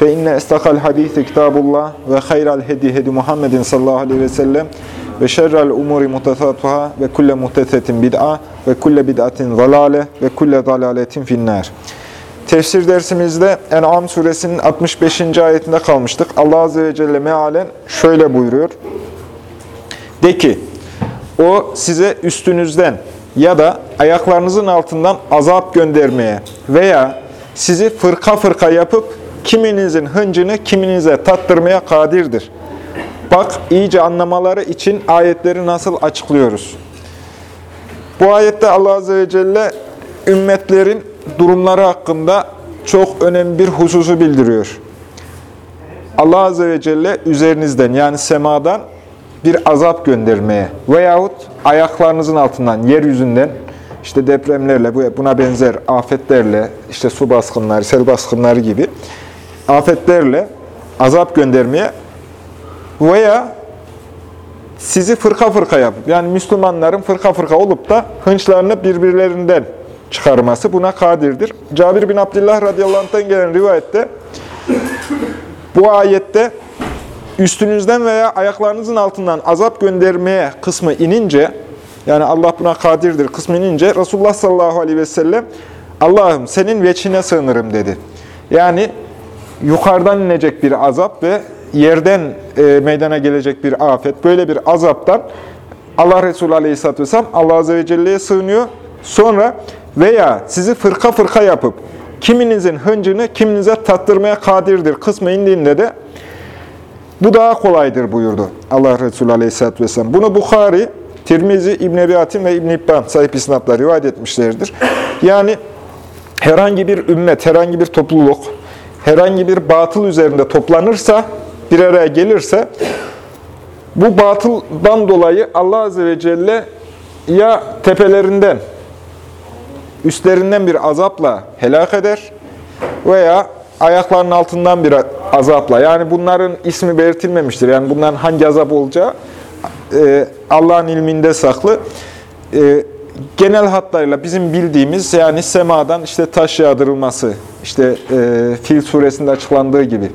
Fe inne estakal hadisi kitabullah ve hayral hedi hedi Muhammedin sallallahu aleyhi ve sellem ve şerrel umuri muhtesatuhâ ve kulle muhtesetin bid'a ve kulle bid'atin zalale ve kulle zalaletin finnâr. Tefsir dersimizde En'am suresinin 65. ayetinde kalmıştık. Allah Azze ve Celle mealen şöyle buyuruyor. De ki, o size üstünüzden ya da ayaklarınızın altından azap göndermeye veya sizi fırka fırka yapıp kiminizin hıncını kiminize tattırmaya kadirdir. Bak iyice anlamaları için ayetleri nasıl açıklıyoruz. Bu ayette Allah Azze ve Celle ümmetlerin durumları hakkında çok önemli bir hususu bildiriyor. Allah Azze ve Celle üzerinizden yani semadan bir azap göndermeye veyahut ayaklarınızın altından, yeryüzünden işte depremlerle, buna benzer afetlerle, işte su baskınları, sel baskınları gibi afetlerle azap göndermeye veya sizi fırka fırka yapıp, yani Müslümanların fırka fırka olup da hınçlarını birbirlerinden çıkarması buna kadirdir. Cabir bin Abdullah radıyallahu anh'tan gelen rivayette bu ayette üstünüzden veya ayaklarınızın altından azap göndermeye kısmı inince, yani Allah buna kadirdir kısmı inince Resulullah sallallahu aleyhi ve sellem Allah'ım senin veçine sığınırım dedi. Yani yukarıdan inecek bir azap ve yerden e, meydana gelecek bir afet, böyle bir azaptan Allah Resulü Aleyhisselatü Vesselam Allah Azze ve Celle'ye sığınıyor. Sonra veya sizi fırka fırka yapıp kiminizin hıncını kiminize tattırmaya kadirdir kısmı indiğinde de bu daha kolaydır buyurdu Allah Resulü Aleyhisselatü Vesselam. Bunu Bukhari, Tirmizi, İbn Ebi Hatim ve İbn İbban sahip isnatla rivayet etmişlerdir. Yani herhangi bir ümmet, herhangi bir topluluk, herhangi bir batıl üzerinde toplanırsa, bir araya gelirse, bu batıldan dolayı Allah Azze ve Celle ya tepelerinden, üstlerinden bir azapla helak eder veya ayaklarının altından bir azapla. Yani bunların ismi belirtilmemiştir. Yani bunların hangi azap olacağı Allah'ın ilminde saklı. Genel hatlarıyla bizim bildiğimiz yani semadan işte taş yağdırılması, işte Fil suresinde açıklandığı gibi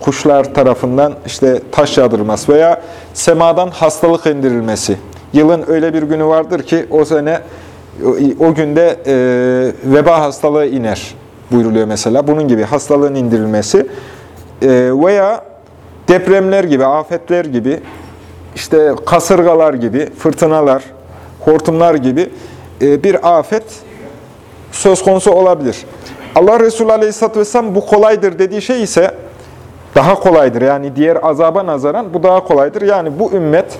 kuşlar tarafından işte taş yağdırılması veya semadan hastalık indirilmesi. Yılın öyle bir günü vardır ki o sene o günde veba hastalığı iner buyruluyor mesela. Bunun gibi hastalığın indirilmesi veya depremler gibi, afetler gibi, işte kasırgalar gibi, fırtınalar, hortumlar gibi bir afet söz konusu olabilir. Allah Resulü Aleyhisselatü Vesselam bu kolaydır dediği şey ise daha kolaydır. Yani diğer azaba nazaran bu daha kolaydır. Yani bu ümmet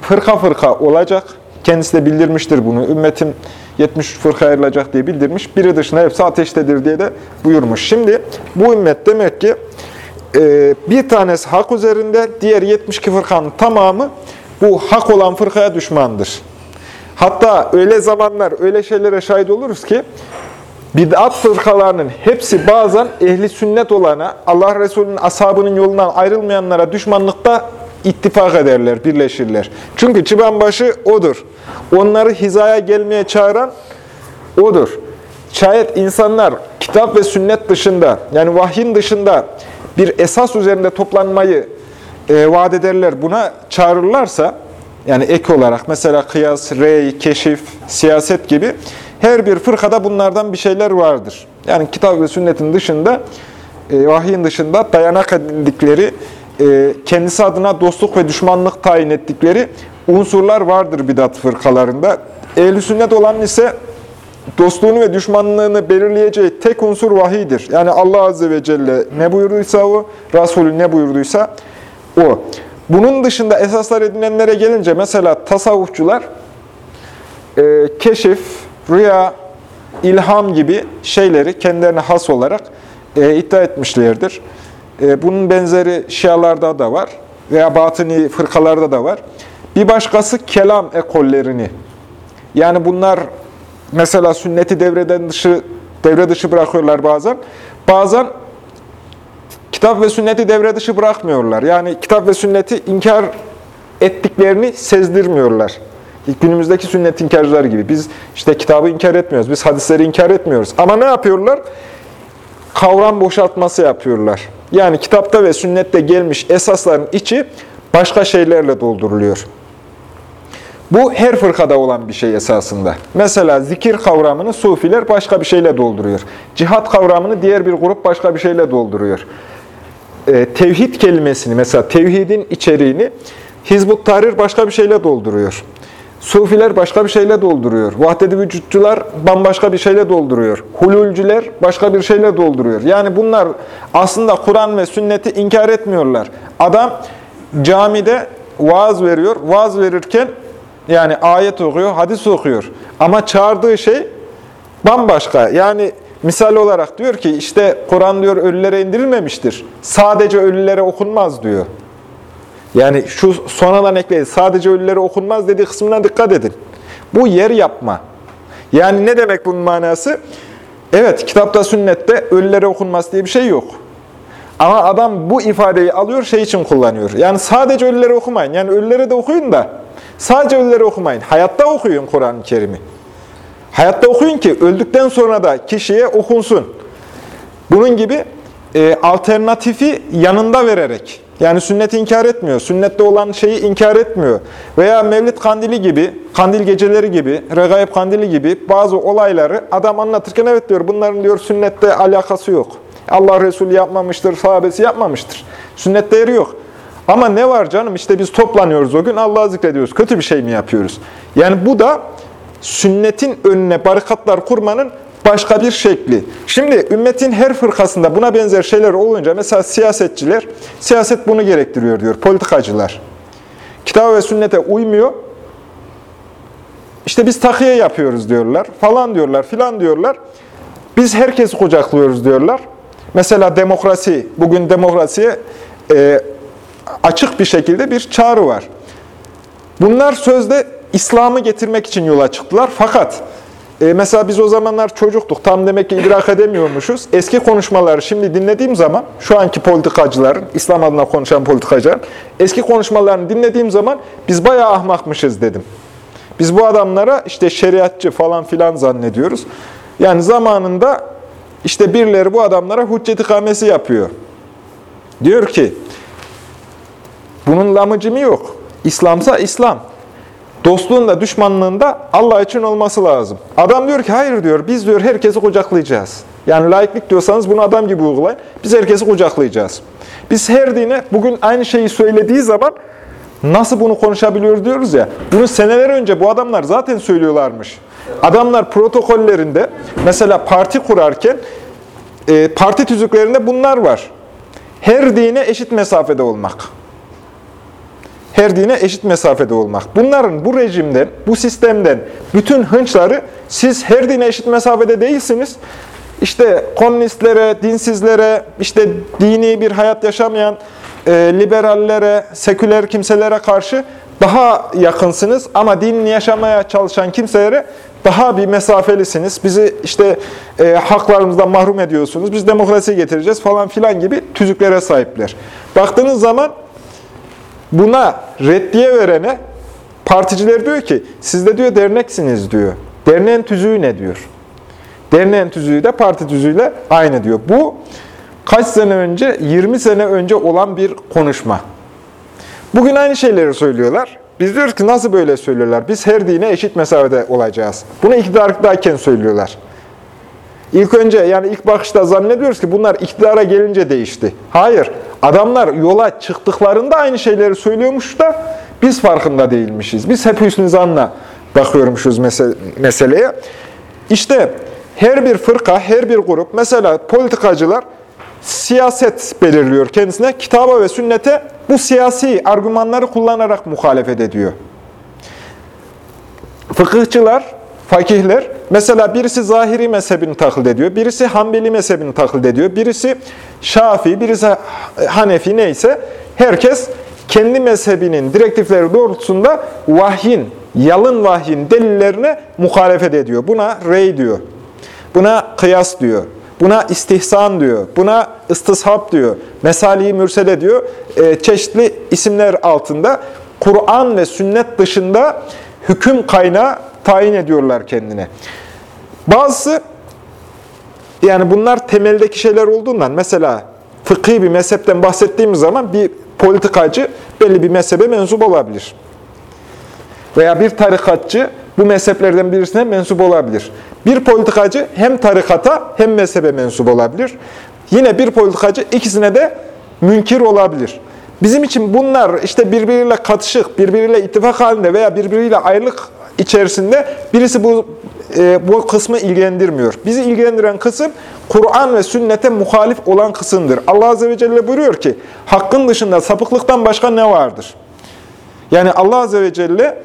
fırka fırka olacak. Kendisi de bildirmiştir bunu. Ümmetim 70 fırka ayrılacak diye bildirmiş. Biri dışında hepsi ateştedir diye de buyurmuş. Şimdi bu ümmet demek ki bir tanesi hak üzerinde, diğer 72 fırkanın tamamı bu hak olan fırkaya düşmandır. Hatta öyle zamanlar, öyle şeylere şahit oluruz ki, bid'at fırkalarının hepsi bazen ehli sünnet olana, Allah Resulü'nün ashabının yolundan ayrılmayanlara düşmanlıkta ittifak ederler, birleşirler. Çünkü çıbanbaşı odur. Onları hizaya gelmeye çağıran odur. Şayet insanlar kitap ve sünnet dışında, yani vahyin dışında bir esas üzerinde toplanmayı e, vaat ederler, buna çağırırlarsa, yani ek olarak mesela kıyas, rey, keşif, siyaset gibi her bir fırkada bunlardan bir şeyler vardır. Yani kitap ve sünnetin dışında, e, vahyin dışında dayanak edildikleri, e, kendisi adına dostluk ve düşmanlık tayin ettikleri unsurlar vardır bidat fırkalarında. Ehl-i sünnet olan ise dostluğunu ve düşmanlığını belirleyeceği tek unsur vahidir. Yani Allah Azze ve Celle ne buyurduysa o, Resulü ne buyurduysa o. Bunun dışında esaslar edinenlere gelince mesela tasavvufçular e, keşif, rüya, ilham gibi şeyleri kendilerine has olarak e, iddia etmişlerdir. E, bunun benzeri şialarda da var. veya batıni fırkalarda da var. Bir başkası kelam ekollerini. Yani bunlar mesela sünneti devreden dışı devre dışı bırakıyorlar bazen. Bazen kitap ve sünneti devre dışı bırakmıyorlar. Yani kitap ve sünneti inkar ettiklerini sezdirmiyorlar. Günümüzdeki sünnet inkarcıları gibi. Biz işte kitabı inkar etmiyoruz. Biz hadisleri inkar etmiyoruz. Ama ne yapıyorlar? Kavram boşaltması yapıyorlar. Yani kitapta ve sünnette gelmiş esasların içi başka şeylerle dolduruluyor. Bu her fırkada olan bir şey esasında. Mesela zikir kavramını sufiler başka bir şeyle dolduruyor. Cihat kavramını diğer bir grup başka bir şeyle dolduruyor. Ee, tevhid kelimesini, mesela tevhidin içeriğini Hizbut Tahrir başka bir şeyle dolduruyor. Sufiler başka bir şeyle dolduruyor. Vahdedi vücutçular bambaşka bir şeyle dolduruyor. Hululcüler başka bir şeyle dolduruyor. Yani bunlar aslında Kur'an ve sünneti inkar etmiyorlar. Adam camide vaaz veriyor. Vaaz verirken yani ayet okuyor, hadis okuyor. Ama çağırdığı şey bambaşka. Yani misal olarak diyor ki işte Kur'an diyor ölülere indirilmemiştir. Sadece ölülere okunmaz diyor. Yani şu sonradan ekledi. Sadece ölülere okunmaz dediği kısmına dikkat edin. Bu yer yapma. Yani ne demek bunun manası? Evet, kitapta, sünnette ölülere okunmaz diye bir şey yok. Ama adam bu ifadeyi alıyor, şey için kullanıyor. Yani sadece ölülere okumayın. Yani ölülere de okuyun da sadece ölülere okumayın. Hayatta okuyun Kur'an-ı Kerim'i. Hayatta okuyun ki öldükten sonra da kişiye okunsun. Bunun gibi e, alternatifi yanında vererek. Yani sünneti inkar etmiyor. Sünnette olan şeyi inkar etmiyor. Veya Mevlid kandili gibi, kandil geceleri gibi, regaib kandili gibi bazı olayları adam anlatırken evet diyor bunların diyor sünnette alakası yok. Allah Resulü yapmamıştır, sahabesi yapmamıştır. Sünnette yeri yok. Ama ne var canım işte biz toplanıyoruz o gün Allah'ı zikrediyoruz. Kötü bir şey mi yapıyoruz? Yani bu da sünnetin önüne barikatlar kurmanın başka bir şekli. Şimdi ümmetin her fırkasında buna benzer şeyler olunca mesela siyasetçiler, siyaset bunu gerektiriyor diyor, politikacılar. Kitap ve sünnete uymuyor. İşte biz takiye yapıyoruz diyorlar, falan diyorlar, filan diyorlar. Biz herkesi kucaklıyoruz diyorlar. Mesela demokrasi, bugün demokrasiye e, açık bir şekilde bir çağrı var. Bunlar sözde İslam'ı getirmek için yola çıktılar. Fakat e, mesela biz o zamanlar çocuktuk. Tam demek ki idrak edemiyormuşuz. Eski konuşmaları şimdi dinlediğim zaman, şu anki politikacıların, İslam adına konuşan politikacıların, eski konuşmalarını dinlediğim zaman biz bayağı ahmakmışız dedim. Biz bu adamlara işte şeriatçı falan filan zannediyoruz. Yani zamanında işte birileri bu adamlara hüccet ikamesi yapıyor. Diyor ki, bunun lamıcımı yok. İslamsa İslam. Dostluğun da düşmanlığın da Allah için olması lazım. Adam diyor ki hayır diyor biz diyor herkesi kucaklayacağız. Yani laiklik diyorsanız bunu adam gibi uygulayın. Biz herkesi kucaklayacağız. Biz her dine bugün aynı şeyi söylediği zaman nasıl bunu konuşabiliyoruz diyoruz ya. Bunu seneler önce bu adamlar zaten söylüyorlarmış. Adamlar protokollerinde mesela parti kurarken e, parti tüzüklerinde bunlar var. Her dine eşit mesafede olmak her dine eşit mesafede olmak. Bunların bu rejimden, bu sistemden bütün hınçları siz her dine eşit mesafede değilsiniz. İşte komünistlere, dinsizlere, işte dini bir hayat yaşamayan e, liberallere, seküler kimselere karşı daha yakınsınız ama dinini yaşamaya çalışan kimselere daha bir mesafelisiniz. Bizi işte e, haklarımızdan mahrum ediyorsunuz. Biz demokrasi getireceğiz falan filan gibi tüzüklere sahipler. Baktığınız zaman buna reddiye verene particiler diyor ki siz de diyor derneksiniz diyor. Derneğin tüzüğü ne diyor? Derneğin tüzüğü de parti tüzüğüyle aynı diyor. Bu kaç sene önce, 20 sene önce olan bir konuşma. Bugün aynı şeyleri söylüyorlar. Biz diyoruz ki nasıl böyle söylüyorlar? Biz her dine eşit mesafede olacağız. Bunu iktidardayken söylüyorlar. İlk önce yani ilk bakışta zannediyoruz ki bunlar iktidara gelince değişti. Hayır. Adamlar yola çıktıklarında aynı şeyleri söylüyormuş da biz farkında değilmişiz. Biz hep hüsnü zanla bakıyormuşuz meseleye. İşte her bir fırka, her bir grup, mesela politikacılar siyaset belirliyor kendisine. Kitaba ve sünnete bu siyasi argümanları kullanarak muhalefet ediyor. Fıkıhçılar, fakihler, mesela birisi zahiri mezhebini taklit ediyor, birisi Hanbeli mezhebini taklit ediyor, birisi Şafi, birisi Hanefi neyse herkes kendi mezhebinin direktifleri doğrultusunda vahyin, yalın vahyin delillerine muhalefet ediyor. Buna rey diyor. Buna kıyas diyor. Buna istihsan diyor. Buna istishab diyor. Mesali mürsele diyor. E, çeşitli isimler altında Kur'an ve sünnet dışında hüküm kaynağı tayin ediyorlar kendine. Bazısı yani bunlar temeldeki şeyler olduğundan mesela fıkhi bir mezhepten bahsettiğimiz zaman bir politikacı belli bir mezhebe mensup olabilir. Veya bir tarikatçı bu mezheplerden birisine mensup olabilir. Bir politikacı hem tarikata hem mezhebe mensup olabilir. Yine bir politikacı ikisine de münkir olabilir. Bizim için bunlar işte birbiriyle katışık, birbiriyle ittifak halinde veya birbiriyle ayrılık içerisinde birisi bu e, bu kısmı ilgilendirmiyor. Bizi ilgilendiren kısım Kur'an ve sünnete muhalif olan kısımdır. Allah Azze ve Celle buyuruyor ki hakkın dışında sapıklıktan başka ne vardır? Yani Allah Azze ve Celle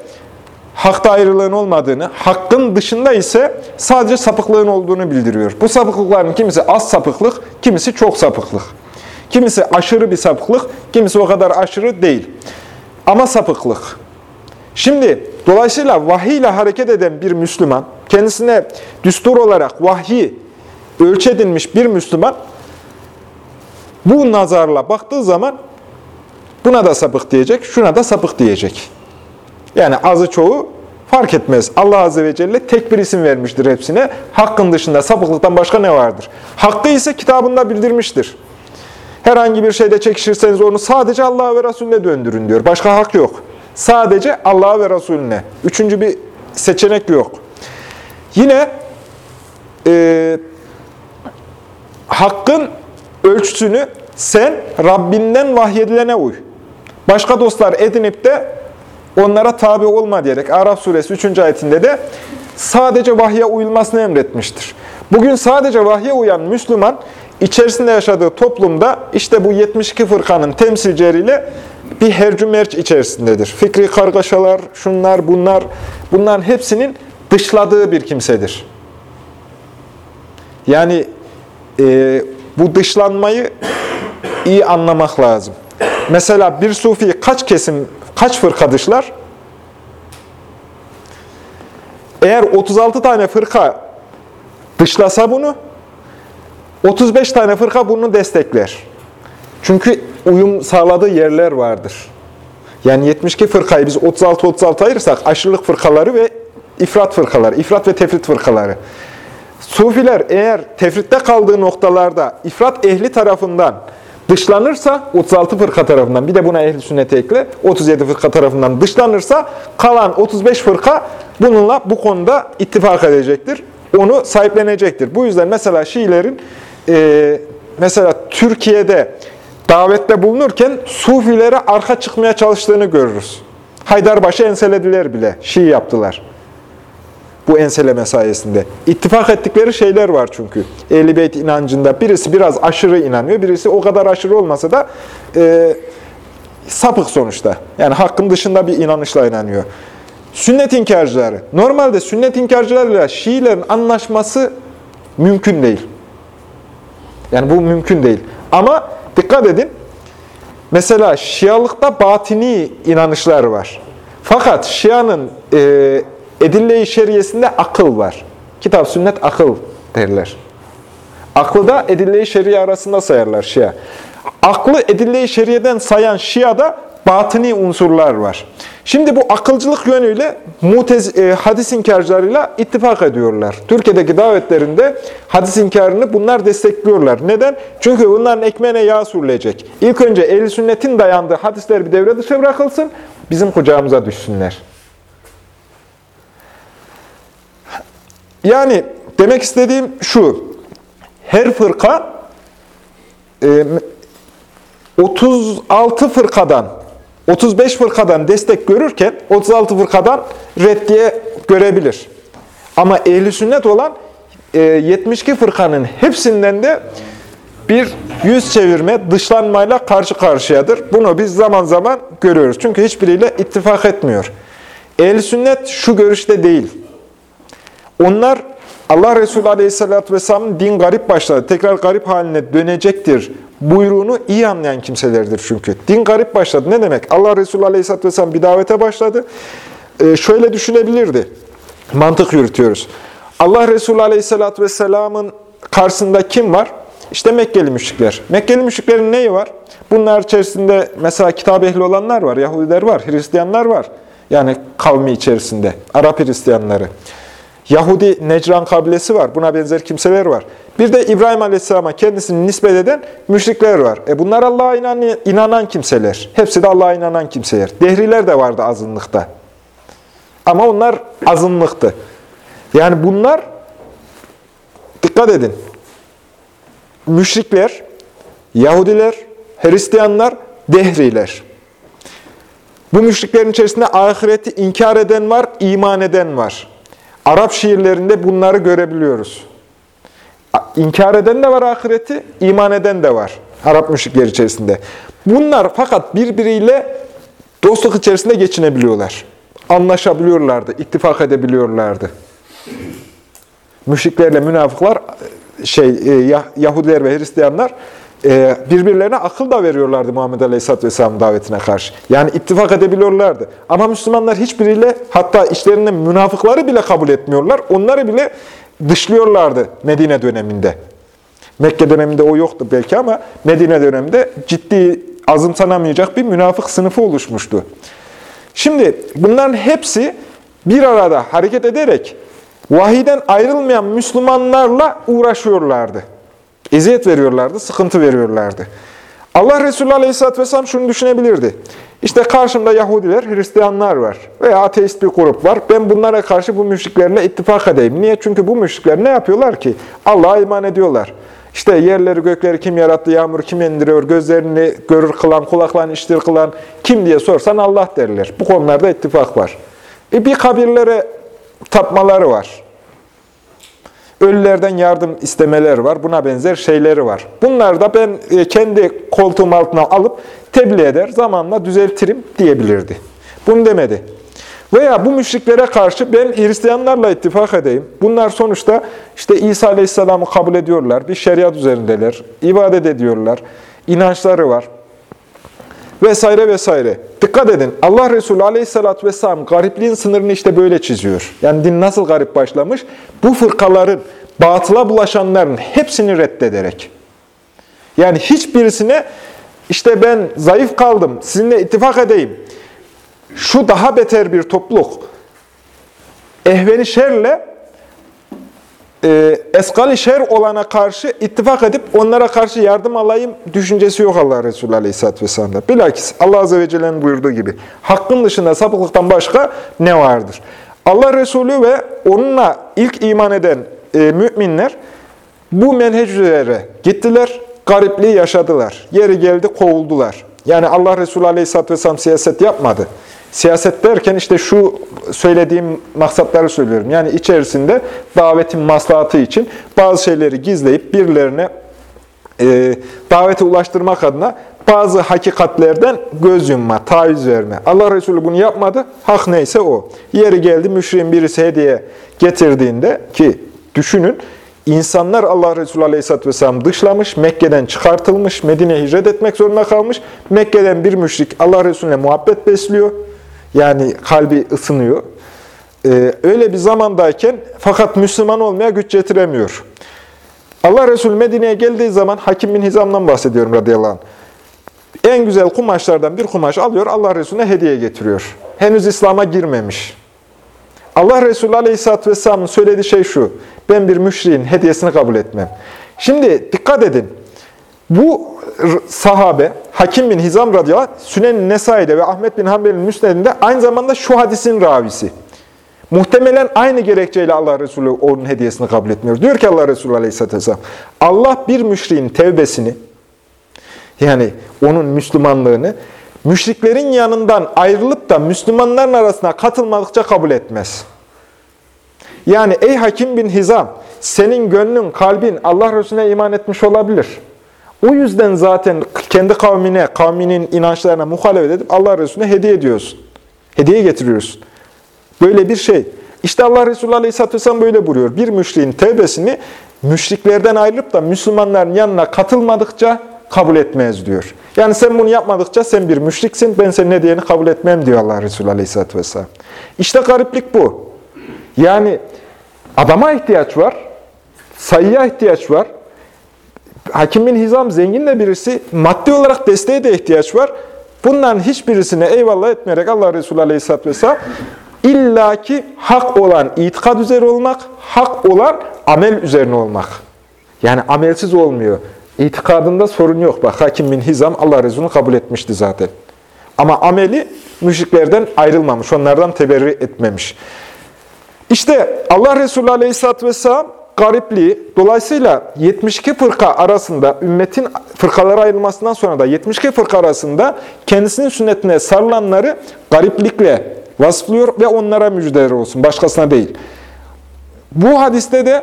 hakta ayrılığın olmadığını, hakkın dışında ise sadece sapıklığın olduğunu bildiriyor. Bu sapıklıkların kimisi az sapıklık, kimisi çok sapıklık. Kimisi aşırı bir sapıklık, kimisi o kadar aşırı değil. Ama sapıklık. Şimdi dolayısıyla vahiy ile hareket eden bir Müslüman, kendisine düstur olarak vahyi ölçedilmiş bir Müslüman, bu nazarla baktığı zaman buna da sapık diyecek, şuna da sapık diyecek. Yani azı çoğu fark etmez. Allah Azze ve Celle tek bir isim vermiştir hepsine. Hakkın dışında sapıklıktan başka ne vardır? Hakkı ise kitabında bildirmiştir. Herhangi bir şeyde çekişirseniz onu sadece Allah'a ve Resulüne döndürün diyor. Başka hak yok. Sadece Allah'a ve Resulüne. Üçüncü bir seçenek yok. Yine e, hakkın ölçüsünü sen Rabbinden vahyedilene uy. Başka dostlar edinip de onlara tabi olma diyerek Araf suresi 3. ayetinde de sadece vahye uyulmasını emretmiştir. Bugün sadece vahye uyan Müslüman içerisinde yaşadığı toplumda işte bu 72 fırkanın temsilcileriyle bir hercümerç içerisindedir. Fikri kargaşalar, şunlar, bunlar, bunların hepsinin dışladığı bir kimsedir. Yani e, bu dışlanmayı iyi anlamak lazım. Mesela bir sufi kaç kesim, kaç fırka dışlar? Eğer 36 tane fırka dışlasa bunu, 35 tane fırka bunu destekler. Çünkü uyum sağladığı yerler vardır. Yani 72 fırkayı biz 36-36 ayırırsak aşırılık fırkaları ve ifrat fırkaları, ifrat ve tefrit fırkaları. Sufiler eğer tefritte kaldığı noktalarda ifrat ehli tarafından dışlanırsa 36 fırka tarafından bir de buna ehli sünnet ekle 37 fırka tarafından dışlanırsa kalan 35 fırka bununla bu konuda ittifak edecektir. Onu sahiplenecektir. Bu yüzden mesela Şiilerin e, mesela Türkiye'de davette bulunurken Sufilere arka çıkmaya çalıştığını görürüz. Haydarbaşı enselediler bile. Şii yaptılar. Bu enseleme sayesinde. İttifak ettikleri şeyler var çünkü. Ehl-i Beyt inancında birisi biraz aşırı inanıyor, birisi o kadar aşırı olmasa da e, sapık sonuçta. Yani hakkın dışında bir inanışla inanıyor. Sünnet inkarcıları. Normalde sünnet inkarcılarıyla Şiilerin anlaşması mümkün değil. Yani bu mümkün değil. Ama dikkat edin, mesela Şialıkta batini inanışlar var. Fakat Şia'nın e, edille-i şeriyesinde akıl var. Kitap, sünnet, akıl derler. Aklı da edille-i şeriye arasında sayarlar Şia. Aklı edille-i şeriyeden sayan Şia'da batini unsurlar var. Şimdi bu akılcılık yönüyle mutez, e, hadis inkarcılarıyla ittifak ediyorlar. Türkiye'deki davetlerinde hadis inkarını bunlar destekliyorlar. Neden? Çünkü bunların ekmeğine yağ sürülecek. İlk önce ehl sünnetin dayandığı hadisler bir devre dışı bırakılsın, bizim kucağımıza düşsünler. Yani demek istediğim şu, her fırka e, 36 fırkadan 35 fırkadan destek görürken 36 fırkadan reddiye görebilir. Ama ehli sünnet olan 72 fırkanın hepsinden de bir yüz çevirme, dışlanmayla karşı karşıyadır. Bunu biz zaman zaman görüyoruz. Çünkü hiçbiriyle ittifak etmiyor. Ehl-i sünnet şu görüşte değil. Onlar Allah Resulü Aleyhisselatü Vesselam'ın din garip başladı, tekrar garip haline dönecektir buyruğunu iyi anlayan kimselerdir çünkü. Din garip başladı. Ne demek? Allah Resulü Aleyhisselatü Vesselam bir davete başladı. Ee, şöyle düşünebilirdi. Mantık yürütüyoruz. Allah Resulü Aleyhisselatü Vesselam'ın karşısında kim var? İşte Mekkeli müşrikler. Mekkeli müşriklerin neyi var? Bunlar içerisinde mesela kitap ehli olanlar var, Yahudiler var, Hristiyanlar var. Yani kavmi içerisinde, Arap Hristiyanları. Yahudi Necran kabilesi var. Buna benzer kimseler var. Bir de İbrahim Aleyhisselam'a kendisini nispet eden müşrikler var. E bunlar Allah'a inanan, inanan kimseler. Hepsi de Allah'a inanan kimseler. Dehriler de vardı azınlıkta. Ama onlar azınlıktı. Yani bunlar, dikkat edin, müşrikler, Yahudiler, Hristiyanlar, Dehriler. Bu müşriklerin içerisinde ahireti inkar eden var, iman eden var. Arap şiirlerinde bunları görebiliyoruz. İnkar eden de var ahireti, iman eden de var. Arap müşrikler içerisinde. Bunlar fakat birbiriyle dostluk içerisinde geçinebiliyorlar. Anlaşabiliyorlardı, ittifak edebiliyorlardı. Müşriklerle münafıklar, şey e, Yahudiler ve Hristiyanlar e, birbirlerine akıl da veriyorlardı Muhammed Aleyhisselatü Vesselam davetine karşı. Yani ittifak edebiliyorlardı. Ama Müslümanlar hiçbiriyle hatta içlerinde münafıkları bile kabul etmiyorlar. Onları bile dışlıyorlardı Medine döneminde. Mekke döneminde o yoktu belki ama Medine döneminde ciddi azımsanamayacak bir münafık sınıfı oluşmuştu. Şimdi bunların hepsi bir arada hareket ederek vahiden ayrılmayan Müslümanlarla uğraşıyorlardı. Eziyet veriyorlardı, sıkıntı veriyorlardı. Allah Resulü Aleyhisselatü Vesselam şunu düşünebilirdi. İşte karşımda Yahudiler, Hristiyanlar var veya ateist bir grup var. Ben bunlara karşı bu müşriklerle ittifak edeyim. Niye? Çünkü bu müşrikler ne yapıyorlar ki? Allah'a iman ediyorlar. İşte yerleri gökleri kim yarattı, yağmuru kim indiriyor, gözlerini görür kılan, kulaklarını iştir kılan kim diye sorsan Allah derler. Bu konularda ittifak var. E bir kabirlere tapmaları var. Ölülerden yardım istemeler var. Buna benzer şeyleri var. Bunlar da ben e, kendi koltuğum altına alıp tebliğ eder, zamanla düzeltirim diyebilirdi. Bunu demedi. Veya bu müşriklere karşı ben Hristiyanlarla ittifak edeyim. Bunlar sonuçta işte İsa Aleyhisselam'ı kabul ediyorlar. Bir şeriat üzerindeler. ibadet ediyorlar. inançları var. Vesaire vesaire. Dikkat edin. Allah Resulü Aleyhisselatü Vesselam garipliğin sınırını işte böyle çiziyor. Yani din nasıl garip başlamış? Bu fırkaların, batıla bulaşanların hepsini reddederek. Yani hiçbirisine işte ben zayıf kaldım, sizinle ittifak edeyim. Şu daha beter bir topluluk. Ehveni şerle e, eskali şer olana karşı ittifak edip onlara karşı yardım alayım düşüncesi yok Allah Resulü Aleyhisselatü Vesselam'da. Bilakis Allah Azze ve Celle'nin buyurduğu gibi hakkın dışında sapıklıktan başka ne vardır? Allah Resulü ve onunla ilk iman eden e, müminler bu menhec gittiler, garipliği yaşadılar. Yeri geldi kovuldular. Yani Allah Resulü Aleyhisselatü Vesselam siyaset yapmadı. Siyaset derken işte şu söylediğim maksatları söylüyorum. Yani içerisinde davetin maslahatı için bazı şeyleri gizleyip birilerine e, davete ulaştırmak adına bazı hakikatlerden göz yumma, taviz verme. Allah Resulü bunu yapmadı. Hak neyse o. Yeri geldi müşriğin birisi hediye getirdiğinde ki düşünün insanlar Allah Resulü Aleyhisselatü Vesselam dışlamış, Mekke'den çıkartılmış, Medine'ye hicret etmek zorunda kalmış. Mekke'den bir müşrik Allah Resulüne muhabbet besliyor. Yani kalbi ısınıyor. Ee, öyle bir zamandayken fakat Müslüman olmaya güç getiremiyor. Allah Resulü Medine'ye geldiği zaman Hakim bin Hizam'dan bahsediyorum radıyallahu anh. En güzel kumaşlardan bir kumaş alıyor, Allah Resulüne hediye getiriyor. Henüz İslam'a girmemiş. Allah Resulü Aleyhisselatü Vesselam'ın söylediği şey şu, ben bir müşriğin hediyesini kabul etmem. Şimdi dikkat edin, bu sahabe, Hakim bin Hizam radıyallahu anh, Sünen Nesai'de ve Ahmet bin Hanbel'in müsnedinde aynı zamanda şu hadisin ravisi. Muhtemelen aynı gerekçeyle Allah Resulü onun hediyesini kabul etmiyor. Diyor ki Allah Resulü aleyhisselatü vesselam, Allah bir müşriğin tevbesini, yani onun Müslümanlığını, müşriklerin yanından ayrılıp da Müslümanların arasına katılmadıkça kabul etmez. Yani ey Hakim bin Hizam, senin gönlün, kalbin Allah Resulüne iman etmiş olabilir. O yüzden zaten kendi kavmine, kavminin inançlarına muhalefet edip Allah Resulüne hediye ediyorsun. Hediye getiriyorsun. Böyle bir şey. İşte Allah Resulü Aleyhisselatü Vesselam böyle buyuruyor. Bir müşriğin tevbesini müşriklerden ayrılıp da Müslümanların yanına katılmadıkça kabul etmez diyor. Yani sen bunu yapmadıkça sen bir müşriksin, ben senin ne diyeni kabul etmem diyor Allah Resulü Aleyhisselatü Vesselam. İşte gariplik bu. Yani adama ihtiyaç var, sayıya ihtiyaç var. Hakimin Hizam zengin de birisi, maddi olarak desteğe de ihtiyaç var. Bunların hiçbirisine eyvallah etmeyerek Allah Resulü Aleyhisselatü Vesselam illaki hak olan itikad üzere olmak, hak olan amel üzerine olmak. Yani amelsiz olmuyor. İtikadında sorun yok. Bak Hakim bin Hizam Allah Resulü'nü kabul etmişti zaten. Ama ameli müşriklerden ayrılmamış. Onlardan teberri etmemiş. İşte Allah Resulü Aleyhisselatü Vesselam garipliği, dolayısıyla 72 fırka arasında, ümmetin fırkalara ayrılmasından sonra da 72 fırka arasında kendisinin sünnetine sarılanları gariplikle vasflıyor ve onlara müjdeler olsun, başkasına değil. Bu hadiste de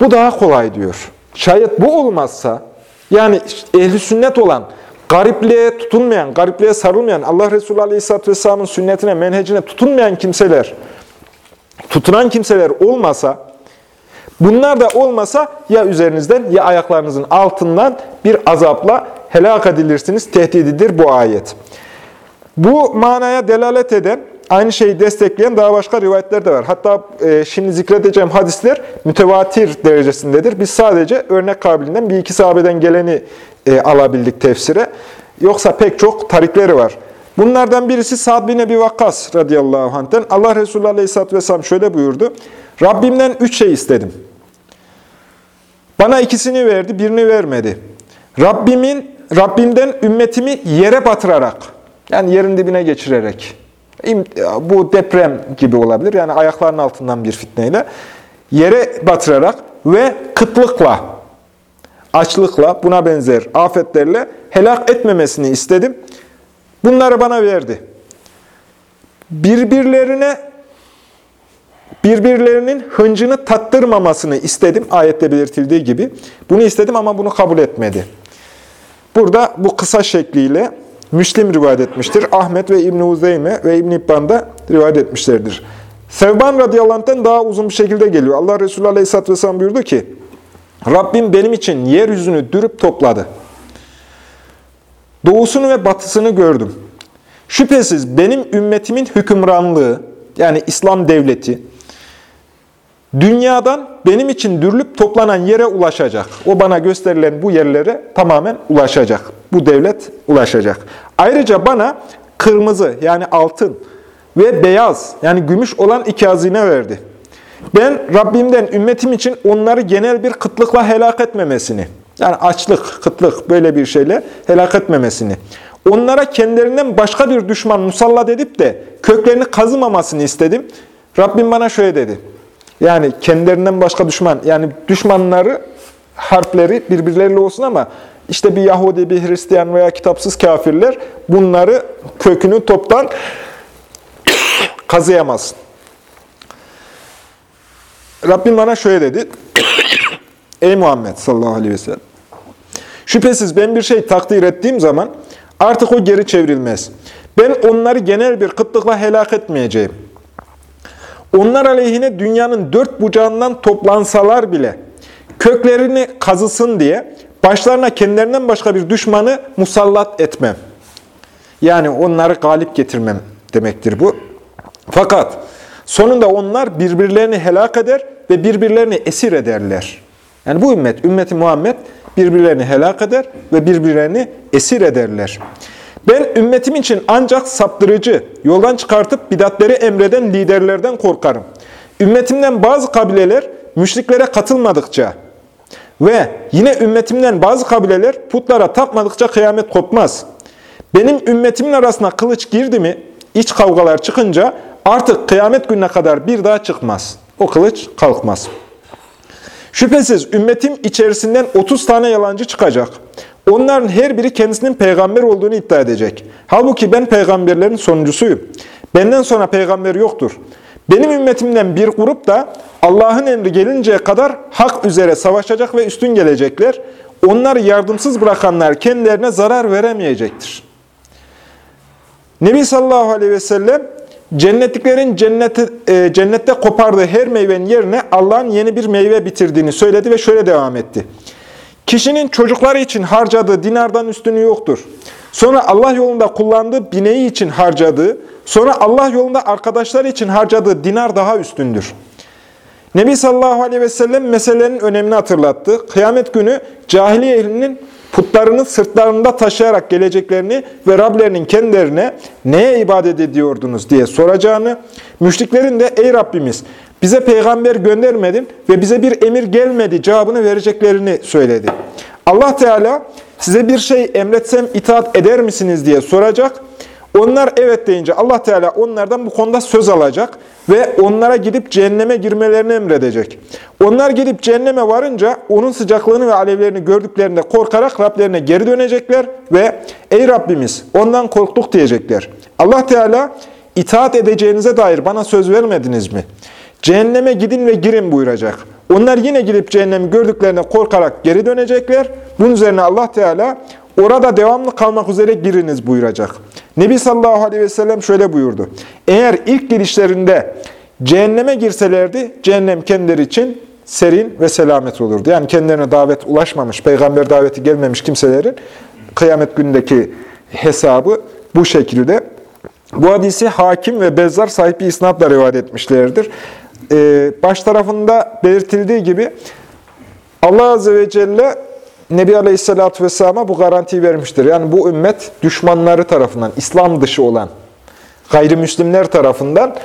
bu daha kolay diyor. Şayet bu olmazsa, yani ehli sünnet olan, garipliğe tutunmayan, garipliğe sarılmayan, Allah Resulü Aleyhisselatü Vesselam'ın sünnetine, menhecine tutunmayan kimseler, tutunan kimseler olmasa, bunlar da olmasa ya üzerinizden ya ayaklarınızın altından bir azapla helak edilirsiniz tehdididir bu ayet. Bu manaya delalet eden, aynı şeyi destekleyen daha başka rivayetler de var. Hatta e, şimdi zikredeceğim hadisler mütevatir derecesindedir. Biz sadece örnek kabilinden bir iki sahabeden geleni e, alabildik tefsire. Yoksa pek çok tarikleri var. Bunlardan birisi Sa'd bin Ebi Vakkas radıyallahu anh'ten. Allah Resulü aleyhisselatü vesselam şöyle buyurdu. Rabbimden üç şey istedim. Bana ikisini verdi, birini vermedi. Rabbimin, Rabbimden ümmetimi yere batırarak, yani yerin dibine geçirerek, bu deprem gibi olabilir, yani ayaklarının altından bir fitneyle, yere batırarak ve kıtlıkla, açlıkla, buna benzer afetlerle helak etmemesini istedim. Bunları bana verdi. Birbirlerine birbirlerinin hıncını tattırmamasını istedim. Ayette belirtildiği gibi. Bunu istedim ama bunu kabul etmedi. Burada bu kısa şekliyle Müslim rivayet etmiştir. Ahmet ve İbn-i Uzeyme ve İbn-i İbban da rivayet etmişlerdir. Sevban radıyallahu anh'tan daha uzun bir şekilde geliyor. Allah Resulü aleyhisselatü vesselam buyurdu ki, Rabbim benim için yeryüzünü dürüp topladı. Doğusunu ve batısını gördüm. Şüphesiz benim ümmetimin hükümranlığı, yani İslam devleti, dünyadan benim için dürülüp toplanan yere ulaşacak. O bana gösterilen bu yerlere tamamen ulaşacak. Bu devlet ulaşacak. Ayrıca bana kırmızı yani altın ve beyaz yani gümüş olan iki hazine verdi. Ben Rabbimden ümmetim için onları genel bir kıtlıkla helak etmemesini, yani açlık, kıtlık böyle bir şeyle helak etmemesini, onlara kendilerinden başka bir düşman musallat edip de köklerini kazımamasını istedim. Rabbim bana şöyle dedi. Yani kendilerinden başka düşman, yani düşmanları, harpleri birbirleriyle olsun ama işte bir Yahudi, bir Hristiyan veya kitapsız kafirler bunları kökünü toptan kazıyamaz. Rabbim bana şöyle dedi. Ey Muhammed sallallahu aleyhi ve sellem. Şüphesiz ben bir şey takdir ettiğim zaman artık o geri çevrilmez. Ben onları genel bir kıtlıkla helak etmeyeceğim. Onlar aleyhine dünyanın dört bucağından toplansalar bile köklerini kazısın diye başlarına kendilerinden başka bir düşmanı musallat etmem. Yani onları galip getirmem demektir bu. Fakat sonunda onlar birbirlerini helak eder ve birbirlerini esir ederler. Yani bu ümmet, ümmeti Muhammed birbirlerini helak eder ve birbirlerini esir ederler. Ben ümmetim için ancak saptırıcı, yoldan çıkartıp bidatleri emreden liderlerden korkarım. Ümmetimden bazı kabileler müşriklere katılmadıkça ve yine ümmetimden bazı kabileler putlara tapmadıkça kıyamet kopmaz. Benim ümmetimin arasına kılıç girdi mi, iç kavgalar çıkınca artık kıyamet gününe kadar bir daha çıkmaz. O kılıç kalkmaz. Şüphesiz ümmetim içerisinden 30 tane yalancı çıkacak. Onların her biri kendisinin peygamber olduğunu iddia edecek. Halbuki ben peygamberlerin sonuncusuyum. Benden sonra peygamber yoktur. Benim ümmetimden bir grup da Allah'ın emri gelinceye kadar hak üzere savaşacak ve üstün gelecekler. Onları yardımsız bırakanlar kendilerine zarar veremeyecektir. Nebi sallallahu aleyhi ve sellem cennetliklerin cenneti, e, cennette kopardığı her meyvenin yerine Allah'ın yeni bir meyve bitirdiğini söyledi ve şöyle devam etti. Kişinin çocukları için harcadığı dinardan üstünü yoktur. Sonra Allah yolunda kullandığı bineği için harcadığı, sonra Allah yolunda arkadaşlar için harcadığı dinar daha üstündür. Nebi sallallahu aleyhi ve sellem meselenin önemini hatırlattı. Kıyamet günü cahiliye ehlinin putlarını sırtlarında taşıyarak geleceklerini ve Rablerinin kendilerine neye ibadet ediyordunuz diye soracağını, müşriklerin de ey Rabbimiz bize peygamber göndermedin ve bize bir emir gelmedi cevabını vereceklerini söyledi. Allah Teala size bir şey emretsem itaat eder misiniz diye soracak. Onlar evet deyince Allah Teala onlardan bu konuda söz alacak ve onlara gidip cehenneme girmelerini emredecek. Onlar gidip cehenneme varınca onun sıcaklığını ve alevlerini gördüklerinde korkarak Rablerine geri dönecekler ve ey Rabbimiz ondan korktuk diyecekler. Allah Teala itaat edeceğinize dair bana söz vermediniz mi? Cehenneme gidin ve girin buyuracak. Onlar yine gidip cehennemi gördüklerinde korkarak geri dönecekler. Bunun üzerine Allah Teala orada devamlı kalmak üzere giriniz buyuracak. Nebi sallallahu aleyhi ve sellem şöyle buyurdu. Eğer ilk girişlerinde cehenneme girselerdi, cehennem kendileri için serin ve selamet olurdu. Yani kendilerine davet ulaşmamış, peygamber daveti gelmemiş kimselerin kıyamet günündeki hesabı bu şekilde. Bu hadisi hakim ve bezzar sahibi isnatla rivayet etmişlerdir. Ee, baş tarafında belirtildiği gibi Allah Azze ve Celle Nebi Aleyhisselatü Vesselam'a bu garantiyi vermiştir. Yani bu ümmet düşmanları tarafından, İslam dışı olan gayrimüslimler tarafından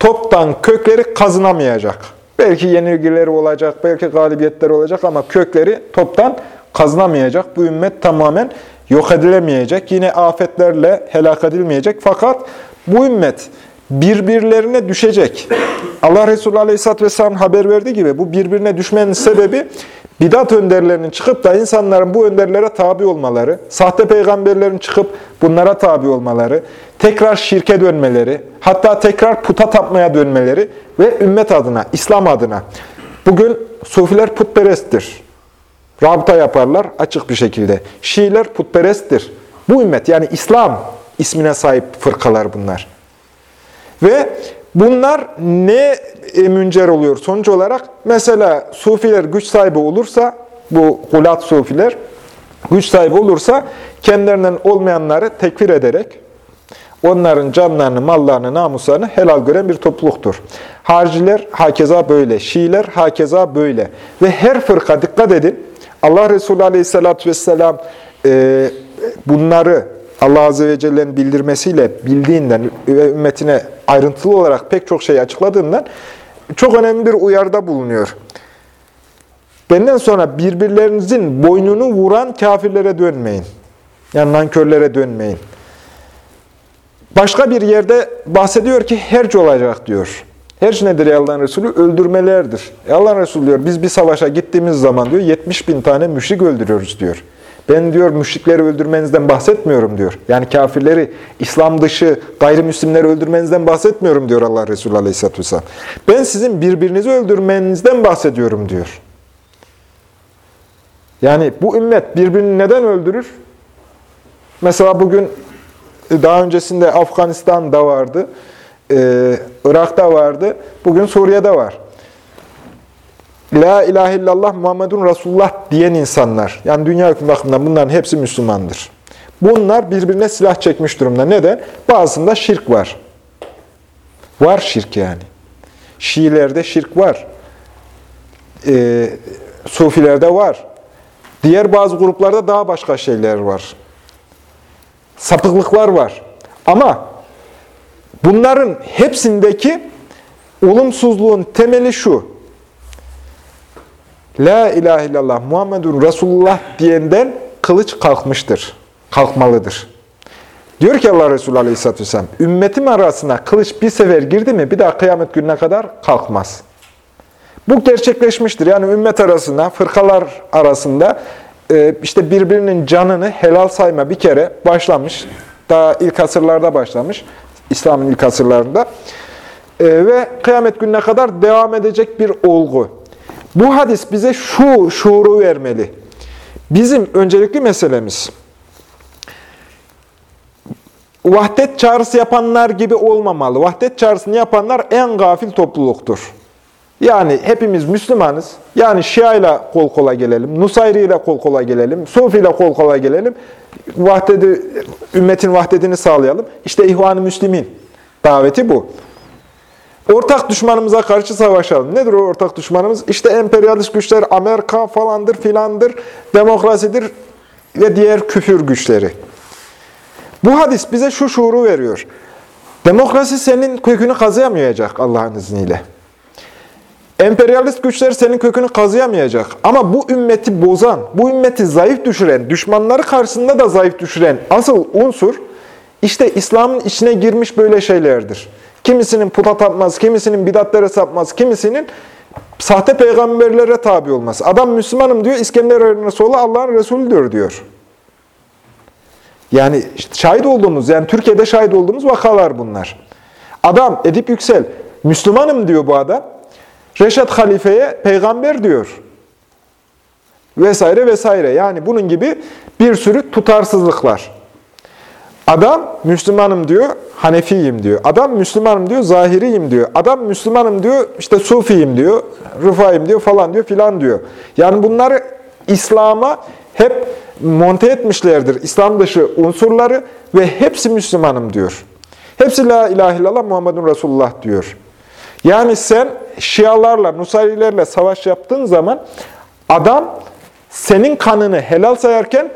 toptan kökleri kazınamayacak. Belki yenilgileri olacak, belki galibiyetleri olacak ama kökleri toptan kazınamayacak. Bu ümmet tamamen yok edilemeyecek. Yine afetlerle helak edilmeyecek. Fakat bu ümmet birbirlerine düşecek. Allah Resulü Aleyhisselatü Vesselam haber verdiği gibi bu birbirine düşmenin sebebi bidat önderlerinin çıkıp da insanların bu önderlere tabi olmaları, sahte peygamberlerin çıkıp bunlara tabi olmaları, tekrar şirke dönmeleri, hatta tekrar puta tapmaya dönmeleri ve ümmet adına, İslam adına. Bugün Sufiler putperesttir. Rabıta yaparlar açık bir şekilde. Şiiler putperesttir. Bu ümmet yani İslam ismine sahip fırkalar bunlar. Ve bunlar ne müncer oluyor sonuç olarak? Mesela sufiler güç sahibi olursa, bu gulat sufiler güç sahibi olursa kendilerinden olmayanları tekfir ederek onların canlarını, mallarını, namuslarını helal gören bir topluluktur. Harciler hakeza böyle, Şiiler hakeza böyle. Ve her fırka dikkat edin, Allah Resulü Aleyhisselatü Vesselam e, bunları Allah Azze ve Celle'nin bildirmesiyle bildiğinden ve ümmetine ayrıntılı olarak pek çok şey açıkladığından çok önemli bir uyarıda bulunuyor. Benden sonra birbirlerinizin boynunu vuran kafirlere dönmeyin. Yani nankörlere dönmeyin. Başka bir yerde bahsediyor ki herc olacak diyor. Herc nedir ya Allah'ın Resulü? Öldürmelerdir. E Allah'ın Resulü diyor biz bir savaşa gittiğimiz zaman diyor 70 bin tane müşrik öldürüyoruz diyor. Ben diyor müşrikleri öldürmenizden bahsetmiyorum diyor. Yani kafirleri, İslam dışı gayrimüslimleri öldürmenizden bahsetmiyorum diyor Allah Resulü Aleyhisselatü Vesselam. Ben sizin birbirinizi öldürmenizden bahsediyorum diyor. Yani bu ümmet birbirini neden öldürür? Mesela bugün daha öncesinde Afganistan'da vardı, Irak'ta vardı, bugün Suriye'de var. La ilahe illallah Muhammedun Resulullah diyen insanlar, yani dünya hükmü bakımından bunların hepsi Müslümandır. Bunlar birbirine silah çekmiş durumda. Neden? Bazısında şirk var. Var şirk yani. Şiilerde şirk var. E, Sufilerde var. Diğer bazı gruplarda daha başka şeyler var. Sapıklıklar var. Ama bunların hepsindeki olumsuzluğun temeli şu. La ilahe illallah Muhammedun Resulullah diyenden kılıç kalkmıştır. Kalkmalıdır. Diyor ki Allah Resulü Aleyhisselatü Vesselam, ümmetim arasına kılıç bir sefer girdi mi bir daha kıyamet gününe kadar kalkmaz. Bu gerçekleşmiştir. Yani ümmet arasında, fırkalar arasında e, işte birbirinin canını helal sayma bir kere başlamış. Daha ilk asırlarda başlamış. İslam'ın ilk asırlarında. E, ve kıyamet gününe kadar devam edecek bir olgu. Bu hadis bize şu şuuru vermeli. Bizim öncelikli meselemiz, vahdet çağrısı yapanlar gibi olmamalı. Vahdet çağrısını yapanlar en gafil topluluktur. Yani hepimiz Müslümanız. Yani Şia ile kol kola gelelim, Nusayri ile kol kola gelelim, Sufi ile kol kola gelelim. Vahdedi, ümmetin vahdetini sağlayalım. İşte İhvan-ı Müslimin daveti bu. Ortak düşmanımıza karşı savaşalım. Nedir o ortak düşmanımız? İşte emperyalist güçler, Amerika falandır filandır, demokrasidir ve diğer küfür güçleri. Bu hadis bize şu şuuru veriyor. Demokrasi senin kökünü kazıyamayacak Allah'ın izniyle. Emperyalist güçler senin kökünü kazıyamayacak. Ama bu ümmeti bozan, bu ümmeti zayıf düşüren, düşmanları karşısında da zayıf düşüren asıl unsur, işte İslam'ın içine girmiş böyle şeylerdir. Kimisinin puta tapmaz, kimisinin bidatlere sapmaz, kimisinin sahte peygamberlere tabi olmaz. Adam Müslümanım diyor, İskender Resulü Allah'ın Resulüdür diyor. Yani şahit olduğumuz, yani Türkiye'de şahit olduğumuz vakalar bunlar. Adam Edip Yüksel, Müslümanım diyor bu adam. Reşat Halife'ye peygamber diyor. Vesaire vesaire. Yani bunun gibi bir sürü tutarsızlıklar. Adam Müslümanım diyor, Hanefiyim diyor. Adam Müslümanım diyor, Zahiriyim diyor. Adam Müslümanım diyor, işte Sufiyim diyor, Rıfayım diyor falan diyor filan diyor. Yani bunları İslam'a hep monte etmişlerdir. İslam dışı unsurları ve hepsi Müslümanım diyor. Hepsi la ilahe illallah Muhammedun Resulullah diyor. Yani sen Şialarla, Nusayrilerle savaş yaptığın zaman adam senin kanını helal sayarken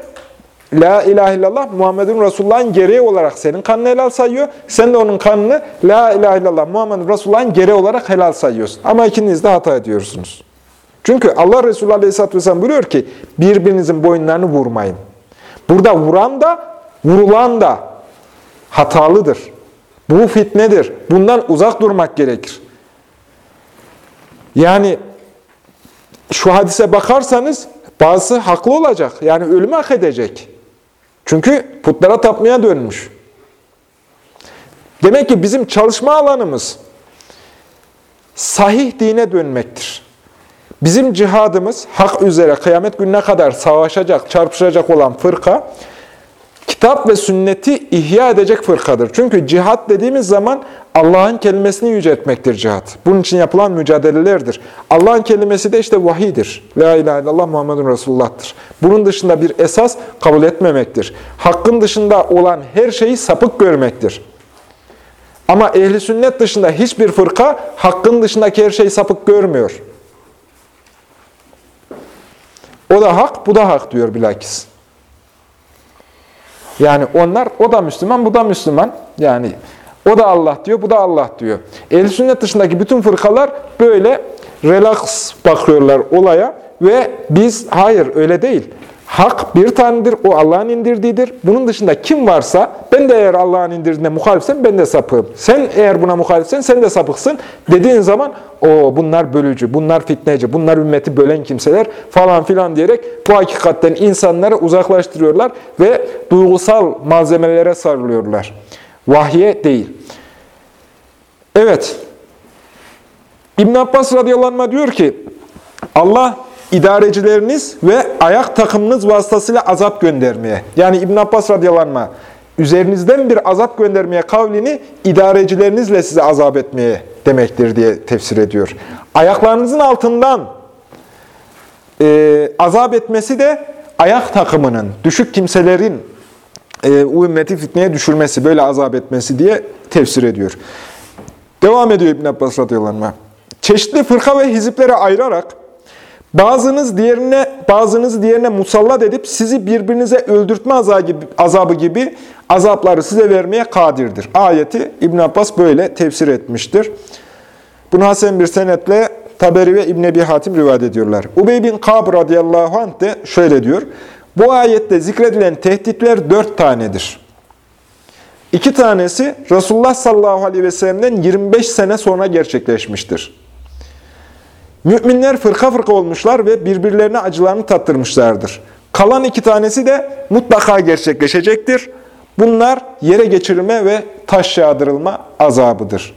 La ilahe illallah Muhammedun Resulullah'ın gereği olarak senin kanını helal sayıyor. Sen de onun kanını La ilahe illallah Muhammedun Resulullah'ın gereği olarak helal sayıyorsun. Ama ikiniz de hata ediyorsunuz. Çünkü Allah Resulü Aleyhisselatü Vesselam buyuruyor ki birbirinizin boyunlarını vurmayın. Burada vuran da vurulan da hatalıdır. Bu fitnedir. Bundan uzak durmak gerekir. Yani şu hadise bakarsanız bazısı haklı olacak. Yani ölümü hak edecek. Çünkü putlara tapmaya dönmüş. Demek ki bizim çalışma alanımız sahih dine dönmektir. Bizim cihadımız hak üzere kıyamet gününe kadar savaşacak, çarpışacak olan fırka, kitap ve sünneti ihya edecek fırkadır. Çünkü cihat dediğimiz zaman Allah'ın kelimesini yüceltmektir cihat. Bunun için yapılan mücadelelerdir. Allah'ın kelimesi de işte vahidir. La ilahe illallah Muhammedun Resulullah'tır. Bunun dışında bir esas kabul etmemektir. Hakkın dışında olan her şeyi sapık görmektir. Ama ehli sünnet dışında hiçbir fırka hakkın dışındaki her şeyi sapık görmüyor. O da hak, bu da hak diyor bilakis. Yani onlar, o da Müslüman, bu da Müslüman. Yani o da Allah diyor, bu da Allah diyor. Ehl-i sünnet dışındaki bütün fırkalar böyle relax bakıyorlar olaya ve biz hayır öyle değil. Hak bir tanedir, o Allah'ın indirdiğidir. Bunun dışında kim varsa, ben de eğer Allah'ın indirdiğine muhalifsem ben de sapığım. Sen eğer buna muhalifsen sen de sapıksın dediğin zaman o bunlar bölücü, bunlar fitneci, bunlar ümmeti bölen kimseler falan filan diyerek bu hakikatten insanları uzaklaştırıyorlar ve duygusal malzemelere sarılıyorlar. Vahye değil. Evet. İbn Abbas radıyallahu anh diyor ki Allah idarecileriniz ve ayak takımınız vasıtasıyla azap göndermeye. Yani İbn Abbas radıyallahu anh, üzerinizden bir azap göndermeye kavlini idarecilerinizle size azap etmeye demektir diye tefsir ediyor. Ayaklarınızın altından e, azap etmesi de ayak takımının, düşük kimselerin e, ümmeti fitneye düşürmesi, böyle azap etmesi diye tefsir ediyor. Devam ediyor İbn Abbas radıyallahu anh. Çeşitli fırka ve hiziplere ayırarak bazınız diğerine bazınızı diğerine musallat edip sizi birbirinize öldürtme azabı gibi, azabı gibi azapları size vermeye kadirdir. Ayeti İbn Abbas böyle tefsir etmiştir. Bunu Hasan bir senetle Taberi ve İbn Ebi Hatim rivayet ediyorlar. Ubey bin Kab radıyallahu anh de şöyle diyor. Bu ayette zikredilen tehditler dört tanedir. İki tanesi Resulullah sallallahu aleyhi ve sellem'den 25 sene sonra gerçekleşmiştir. Müminler fırka fırka olmuşlar ve birbirlerine acılarını tattırmışlardır. Kalan iki tanesi de mutlaka gerçekleşecektir. Bunlar yere geçirilme ve taş yağdırılma azabıdır.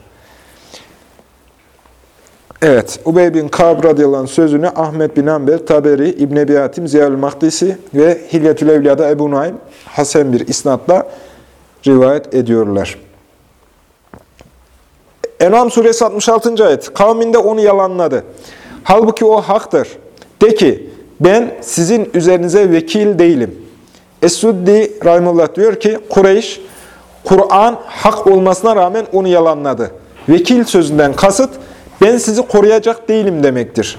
Evet, Ubey bin Kab radıyallahu sözünü Ahmet bin Amber, Taberi, İbn Ebi Hatim, Ziyal Mahdisi ve Hilyetül Evliya'da Ebu Naim, Hasan bir isnatla rivayet ediyorlar. En'am suresi 66. ayet. Kavminde onu yalanladı. Halbuki o haktır. De ki ben sizin üzerinize vekil değilim. Es-Suddi Rahimullah diyor ki Kureyş Kur'an hak olmasına rağmen onu yalanladı. Vekil sözünden kasıt ben sizi koruyacak değilim demektir.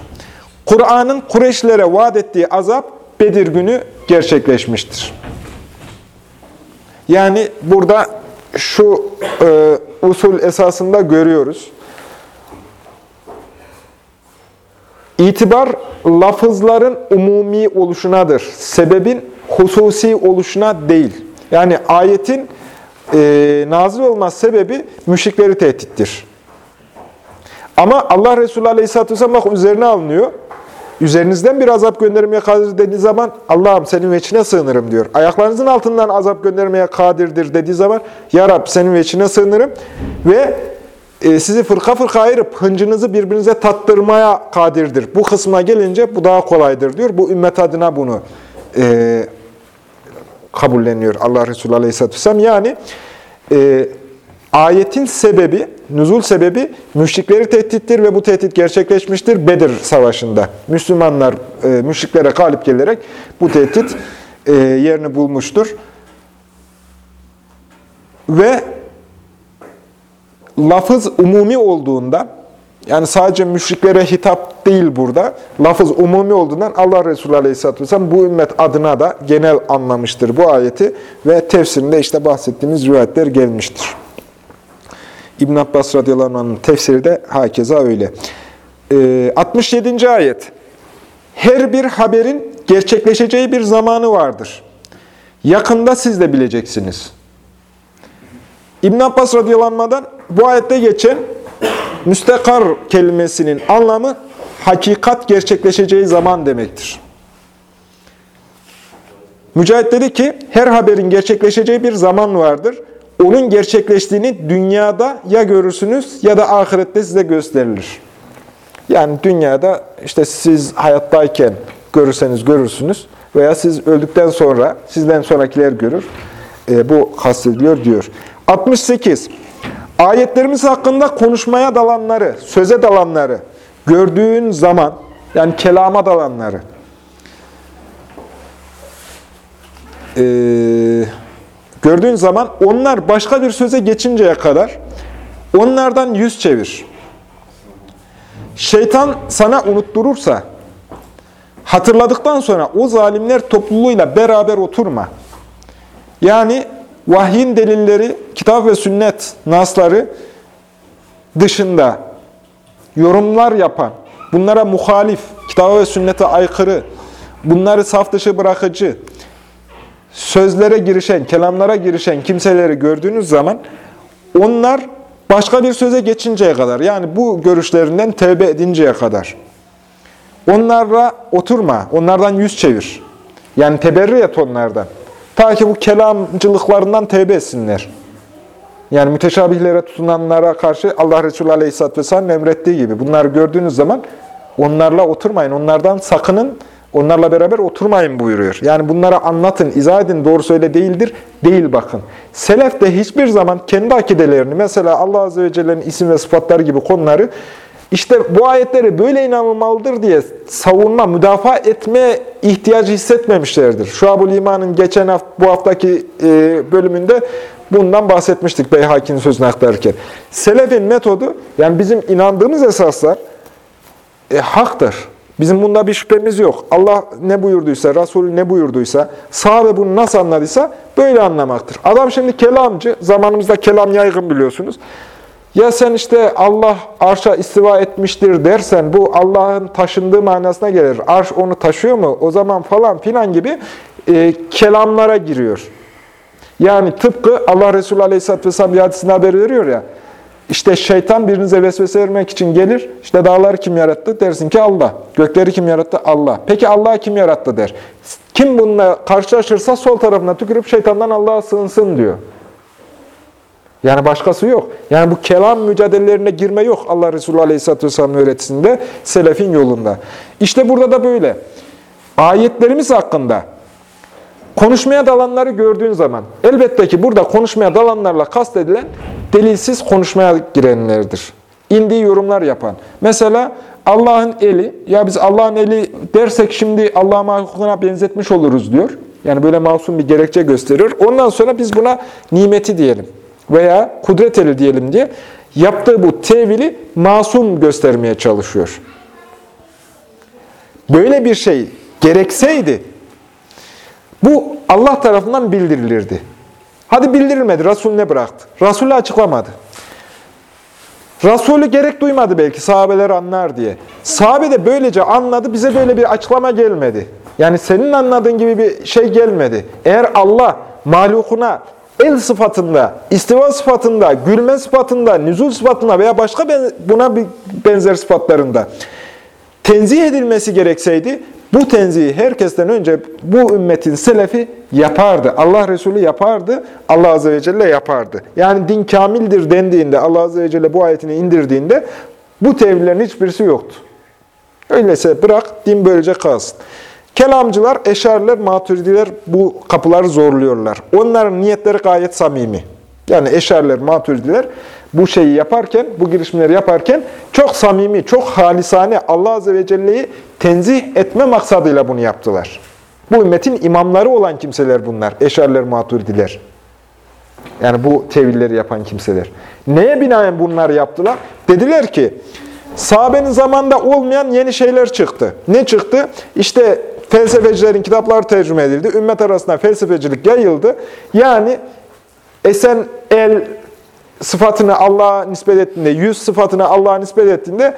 Kur'an'ın Kureyşlere vaat ettiği azap Bedir günü gerçekleşmiştir. Yani burada şu e, usul esasında görüyoruz. İtibar lafızların umumi oluşunadır. Sebebin hususi oluşuna değil. Yani ayetin e, nazil olması sebebi müşrikleri tehdittir. Ama Allah Resulü Aleyhisselatü Vesselam bak üzerine alınıyor. Üzerinizden bir azap göndermeye kadir dediği zaman Allah'ım senin veçine sığınırım diyor. Ayaklarınızın altından azap göndermeye kadirdir dediği zaman Ya Rab senin veçine sığınırım ve e, sizi fırka fırka ayırıp hıncınızı birbirinize tattırmaya kadirdir. Bu kısma gelince bu daha kolaydır diyor. Bu ümmet adına bunu e, kabulleniyor Allah Resulü Aleyhisselatü Vesselam. Yani e, ayetin sebebi, nüzul sebebi müşrikleri tehdittir ve bu tehdit gerçekleşmiştir Bedir Savaşı'nda. Müslümanlar e, müşriklere galip gelerek bu tehdit e, yerini bulmuştur. Ve lafız umumi olduğunda, yani sadece müşriklere hitap değil burada, lafız umumi olduğundan Allah Resulü Aleyhisselatü Vesselam bu ümmet adına da genel anlamıştır bu ayeti ve tefsirinde işte bahsettiğimiz rivayetler gelmiştir. İbn Abbas radıyallahu anh'ın tefsiri de hakeza öyle. Ee, 67. ayet. Her bir haberin gerçekleşeceği bir zamanı vardır. Yakında siz de bileceksiniz. İbn Abbas radıyallahu bu ayette geçen müstekar kelimesinin anlamı hakikat gerçekleşeceği zaman demektir. Mücahit dedi ki her haberin gerçekleşeceği bir zaman vardır. Onun gerçekleştiğini dünyada ya görürsünüz ya da ahirette size gösterilir. Yani dünyada işte siz hayattayken görürseniz görürsünüz veya siz öldükten sonra sizden sonrakiler görür. E, bu kastediliyor diyor. 68. Ayetlerimiz hakkında konuşmaya dalanları, söze dalanları gördüğün zaman, yani kelama dalanları, e, gördüğün zaman onlar başka bir söze geçinceye kadar onlardan yüz çevir. Şeytan sana unutturursa, hatırladıktan sonra o zalimler topluluğuyla beraber oturma. Yani vahyin delilleri, kitap ve sünnet nasları dışında yorumlar yapan, bunlara muhalif, kitaba ve sünnete aykırı, bunları saf dışı bırakıcı, sözlere girişen, kelamlara girişen kimseleri gördüğünüz zaman onlar başka bir söze geçinceye kadar, yani bu görüşlerinden tevbe edinceye kadar onlarla oturma, onlardan yüz çevir. Yani teberri et onlardan. Ta ki bu kelamcılıklarından tevbe etsinler. Yani müteşabihlere tutunanlara karşı Allah Resulü Aleyhisselatü Vesselam emrettiği gibi. Bunları gördüğünüz zaman onlarla oturmayın, onlardan sakının, onlarla beraber oturmayın buyuruyor. Yani bunlara anlatın, izah edin, doğrusu öyle değildir, değil bakın. Selef de hiçbir zaman kendi akidelerini, mesela Allah Azze ve Celle'nin isim ve sıfatları gibi konuları, işte bu ayetleri böyle inanılmalıdır diye savunma, müdafaa etme ihtiyacı hissetmemişlerdir. Şuab-ül İman'ın geçen hafta, bu haftaki e, bölümünde bundan bahsetmiştik Beyhaki'nin sözünü aktarırken. Selefin metodu, yani bizim inandığımız esaslar e, haktır. Bizim bunda bir şüphemiz yok. Allah ne buyurduysa, Resulü ne buyurduysa, sahabe bunu nasıl anladıysa böyle anlamaktır. Adam şimdi kelamcı, zamanımızda kelam yaygın biliyorsunuz. Ya sen işte Allah arşa istiva etmiştir dersen bu Allah'ın taşındığı manasına gelir. Arş onu taşıyor mu? O zaman falan filan gibi e, kelamlara giriyor. Yani tıpkı Allah Resulü Aleyhisselatü Vesselam bir hadisinde haber veriyor ya. İşte şeytan birinize vesvese vermek için gelir. İşte dağları kim yarattı? Dersin ki Allah. Gökleri kim yarattı? Allah. Peki Allah'ı kim yarattı der. Kim bununla karşılaşırsa sol tarafına tükürüp şeytandan Allah'a sığınsın diyor. Yani başkası yok. Yani bu kelam mücadelelerine girme yok Allah Resulü Aleyhisselatü Vesselam'ın öğretisinde, selefin yolunda. İşte burada da böyle. Ayetlerimiz hakkında konuşmaya dalanları gördüğün zaman, elbette ki burada konuşmaya dalanlarla kastedilen delilsiz konuşmaya girenlerdir. İndiği yorumlar yapan. Mesela Allah'ın eli, ya biz Allah'ın eli dersek şimdi Allah'a mahlukuna benzetmiş oluruz diyor. Yani böyle masum bir gerekçe gösteriyor. Ondan sonra biz buna nimeti diyelim veya kudret eli diyelim diye yaptığı bu tevili masum göstermeye çalışıyor. Böyle bir şey gerekseydi bu Allah tarafından bildirilirdi. Hadi bildirilmedi, Resul ne bıraktı? Resulü açıklamadı. Resulü gerek duymadı belki sahabeler anlar diye. Sahabe de böylece anladı, bize böyle bir açıklama gelmedi. Yani senin anladığın gibi bir şey gelmedi. Eğer Allah mahlukuna el sıfatında, istiva sıfatında, gülme sıfatında, nüzul sıfatında veya başka buna benzer sıfatlarında tenzih edilmesi gerekseydi, bu tenzihi herkesten önce bu ümmetin selefi yapardı. Allah Resulü yapardı, Allah Azze ve Celle yapardı. Yani din kamildir dendiğinde, Allah Azze ve Celle bu ayetini indirdiğinde bu tevillerin hiçbirisi yoktu. Öyleyse bırak, din böylece kalsın. Kelamcılar, eşariler, maturidiler bu kapıları zorluyorlar. Onların niyetleri gayet samimi. Yani eşariler, maturidiler bu şeyi yaparken, bu girişimleri yaparken çok samimi, çok halisane Allah Azze ve Celle'yi tenzih etme maksadıyla bunu yaptılar. Bu ümmetin imamları olan kimseler bunlar. Eşariler, maturidiler. Yani bu tevilleri yapan kimseler. Neye binaen bunlar yaptılar? Dediler ki, sahabenin zamanında olmayan yeni şeyler çıktı. Ne çıktı? İşte felsefecilerin kitapları tercüme edildi. Ümmet arasında felsefecilik yayıldı. Yani esen el sıfatını Allah'a nispet ettiğinde, yüz sıfatını Allah'a nispet ettiğinde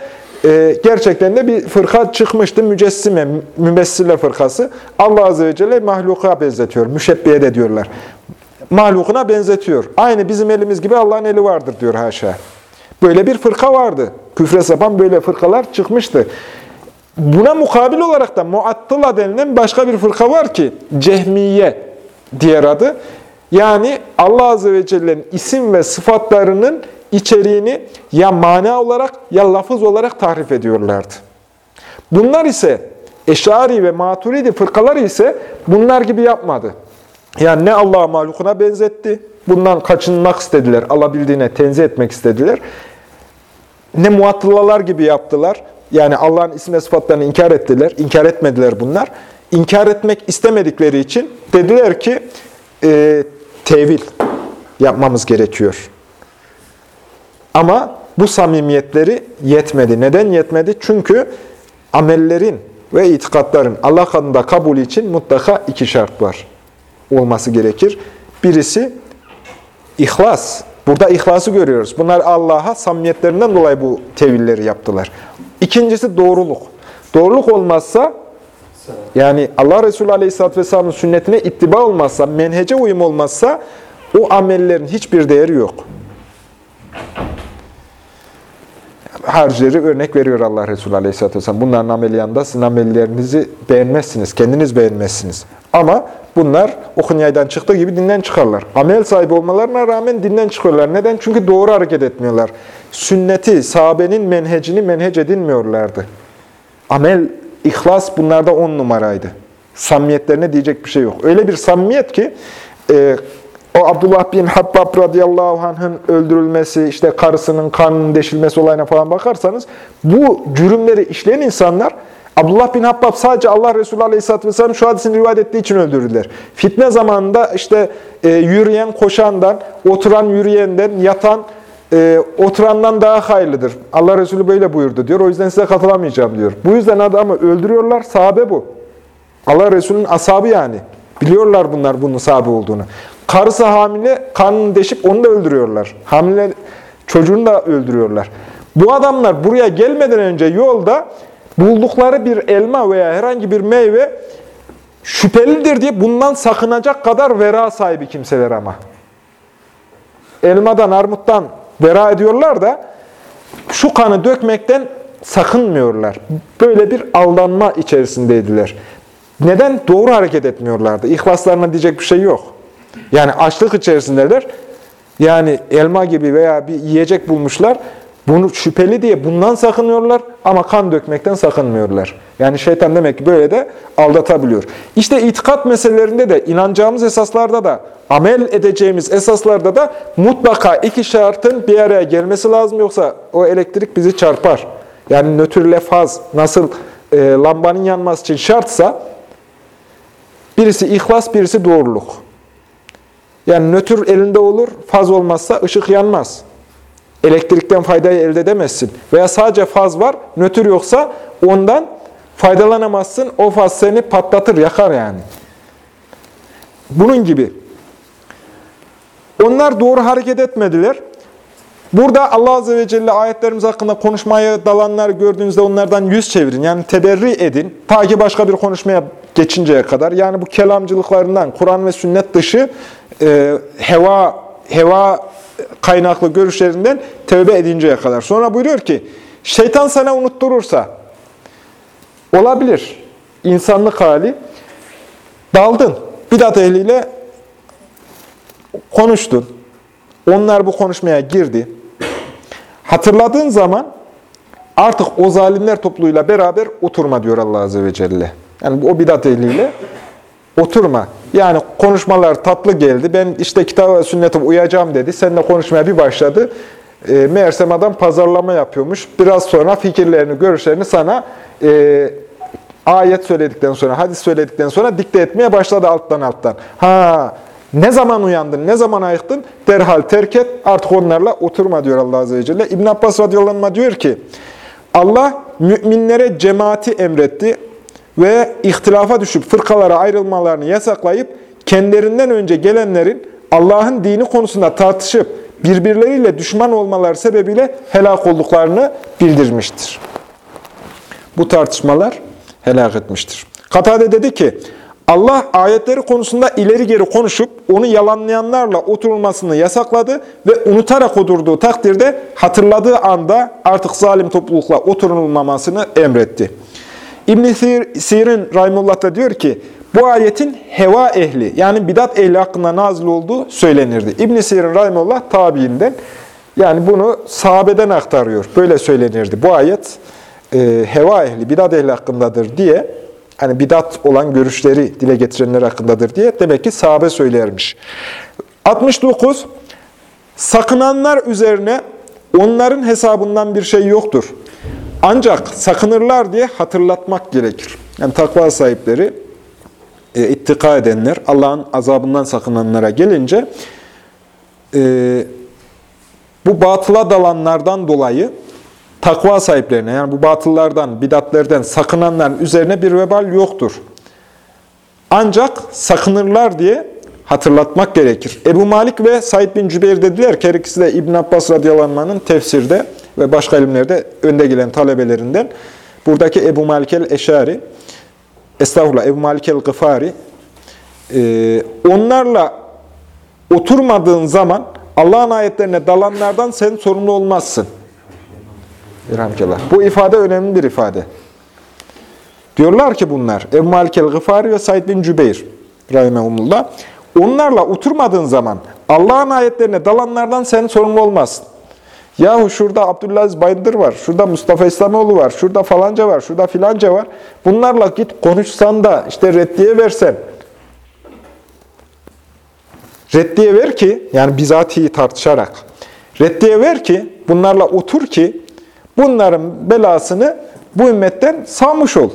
e, gerçekten de bir fırka çıkmıştı. Mücessime, mübessile fırkası. Allah Azze ve Celle mahluka benzetiyor. Müşebbiye de diyorlar. Mahlukuna benzetiyor. Aynı bizim elimiz gibi Allah'ın eli vardır diyor haşa. Böyle bir fırka vardı. Küfre sapan böyle fırkalar çıkmıştı. Buna mukabil olarak da Muattıla denilen başka bir fırka var ki Cehmiye diğer adı. Yani Allah Azze ve Celle'nin isim ve sıfatlarının içeriğini ya mana olarak ya lafız olarak tahrif ediyorlardı. Bunlar ise Eşari ve Maturidi fırkaları ise bunlar gibi yapmadı. Yani ne Allah'a mahlukuna benzetti, bundan kaçınmak istediler, alabildiğine tenzih etmek istediler. Ne muattılalar gibi yaptılar. Yani Allah'ın isim ve sıfatlarını inkar ettiler, inkar etmediler bunlar. İnkar etmek istemedikleri için dediler ki, e, tevil yapmamız gerekiyor. Ama bu samimiyetleri yetmedi. Neden yetmedi? Çünkü amellerin ve itikatların Allah katında kabul için mutlaka iki şart var. Olması gerekir. Birisi ihlas. Burada ihlası görüyoruz. Bunlar Allah'a samimiyetlerinden dolayı bu tevilleri yaptılar. İkincisi doğruluk. Doğruluk olmazsa yani Allah Resulü Aleyhisselatü Vesselam'ın sünnetine ittiba olmazsa, menhece uyum olmazsa o amellerin hiçbir değeri yok. Harcileri örnek veriyor Allah Resulü Aleyhisselatü Vesselam. Bunların ameli yanında sizin amellerinizi beğenmezsiniz, kendiniz beğenmezsiniz. Ama bunlar okunyaydan çıktığı gibi dinden çıkarlar. Amel sahibi olmalarına rağmen dinden çıkıyorlar. Neden? Çünkü doğru hareket etmiyorlar. Sünneti, sahabenin menhecini menhec edinmiyorlardı. Amel İhlas bunlarda on numaraydı. Samimiyetlerine diyecek bir şey yok. Öyle bir samimiyet ki e, o Abdullah bin Habbab radıyallahu anh'ın öldürülmesi, işte karısının kanının deşilmesi olayına falan bakarsanız bu cürümleri işleyen insanlar Abdullah bin Habbab sadece Allah Resulü Aleyhisselatü Vesselam şu hadisini rivayet ettiği için öldürdüler. Fitne zamanında işte e, yürüyen koşandan, oturan yürüyenden, yatan e, oturandan daha hayırlıdır. Allah Resulü böyle buyurdu diyor. O yüzden size katılamayacağım diyor. Bu yüzden adamı öldürüyorlar. Sahabe bu. Allah Resulü'nün ashabı yani. Biliyorlar bunlar bunun sahabe olduğunu. Karısı hamile, karnını deşip onu da öldürüyorlar. Hamile çocuğunu da öldürüyorlar. Bu adamlar buraya gelmeden önce yolda buldukları bir elma veya herhangi bir meyve şüphelidir diye bundan sakınacak kadar vera sahibi kimseler ama. Elmadan, armuttan vera ediyorlar da şu kanı dökmekten sakınmıyorlar. Böyle bir aldanma içerisindeydiler. Neden? Doğru hareket etmiyorlardı. İhlaslarına diyecek bir şey yok. Yani açlık içerisindeler. Yani elma gibi veya bir yiyecek bulmuşlar. Bunu şüpheli diye bundan sakınıyorlar ama kan dökmekten sakınmıyorlar. Yani şeytan demek ki böyle de aldatabiliyor. İşte itikat meselelerinde de, inanacağımız esaslarda da, amel edeceğimiz esaslarda da mutlaka iki şartın bir araya gelmesi lazım. Yoksa o elektrik bizi çarpar. Yani nötrle faz nasıl e, lambanın yanması için şartsa birisi ihlas, birisi doğruluk. Yani nötr elinde olur, faz olmazsa ışık yanmaz. Elektrikten faydayı elde edemezsin. Veya sadece faz var, nötr yoksa ondan faydalanamazsın. O faz seni patlatır, yakar yani. Bunun gibi. Onlar doğru hareket etmediler. Burada Allah Azze ve Celle ayetlerimiz hakkında konuşmaya dalanlar gördüğünüzde onlardan yüz çevirin. Yani teberri edin. Ta ki başka bir konuşmaya geçinceye kadar. Yani bu kelamcılıklarından, Kur'an ve sünnet dışı e, heva, heva kaynaklı görüşlerinden tövbe edinceye kadar. Sonra buyuruyor ki, şeytan sana unutturursa, olabilir, insanlık hali, daldın, bidat ehliyle konuştun, onlar bu konuşmaya girdi. Hatırladığın zaman artık o zalimler topluluğuyla beraber oturma diyor Allah Azze ve Celle. Yani o bidat ehliyle oturma. Yani konuşmalar tatlı geldi. Ben işte kitap ve sünnete uyacağım dedi. Seninle konuşmaya bir başladı. E, meğersem adam pazarlama yapıyormuş. Biraz sonra fikirlerini, görüşlerini sana e, ayet söyledikten sonra, hadis söyledikten sonra dikte etmeye başladı alttan alttan. Ha, ne zaman uyandın, ne zaman ayıktın? Derhal terk et, artık onlarla oturma diyor Allah Azze ve Celle. İbn Abbas radıyallahu anh diyor ki, Allah müminlere cemaati emretti ve ihtilafa düşüp fırkalara ayrılmalarını yasaklayıp kendilerinden önce gelenlerin Allah'ın dini konusunda tartışıp birbirleriyle düşman olmaları sebebiyle helak olduklarını bildirmiştir. Bu tartışmalar helak etmiştir. Katade dedi ki, Allah ayetleri konusunda ileri geri konuşup onu yalanlayanlarla oturulmasını yasakladı ve unutarak oturduğu takdirde hatırladığı anda artık zalim toplulukla oturulmamasını emretti. İbn-i Sirin Rahimullah diyor ki, bu ayetin heva ehli yani bidat ehli hakkında nazil olduğu söylenirdi. İbn-i Sirin Rahimullah tabiinden yani bunu sahabeden aktarıyor. Böyle söylenirdi. Bu ayet e, heva ehli, bidat ehli hakkındadır diye hani bidat olan görüşleri dile getirenler hakkındadır diye demek ki sahabe söylermiş. 69. Sakınanlar üzerine onların hesabından bir şey yoktur. Ancak sakınırlar diye hatırlatmak gerekir. Yani takva sahipleri, e, ittika edenler, Allah'ın azabından sakınanlara gelince e, bu batıla dalanlardan dolayı takva sahiplerine yani bu batıllardan, bidatlerden sakınanların üzerine bir vebal yoktur. Ancak sakınırlar diye hatırlatmak gerekir. Ebu Malik ve Said bin Cübeyr dediler ki her ikisi de İbn Abbas radıyallahu tefsirde ve başka ilimlerde önde gelen talebelerinden. Buradaki Ebu Malik el-Eşari, estağfurullah Ebu Malik el-Gıfari, e, onlarla oturmadığın zaman Allah'ın ayetlerine dalanlardan sen sorumlu olmazsın. İrhamkallah. Bu ifade önemli bir ifade. Diyorlar ki bunlar, Ebu Malik el-Gıfari ve Said bin Cübeyr, rahimahumullah, onlarla oturmadığın zaman Allah'ın ayetlerine dalanlardan sen sorumlu olmazsın. Yahu şurada Abdülaziz Bayındır var, şurada Mustafa İslamoğlu var, şurada falanca var, şurada filanca var. Bunlarla git konuşsan da işte reddiye versen. Reddiye ver ki, yani bizatihi tartışarak, reddiye ver ki, bunlarla otur ki, bunların belasını bu ümmetten sağmış ol.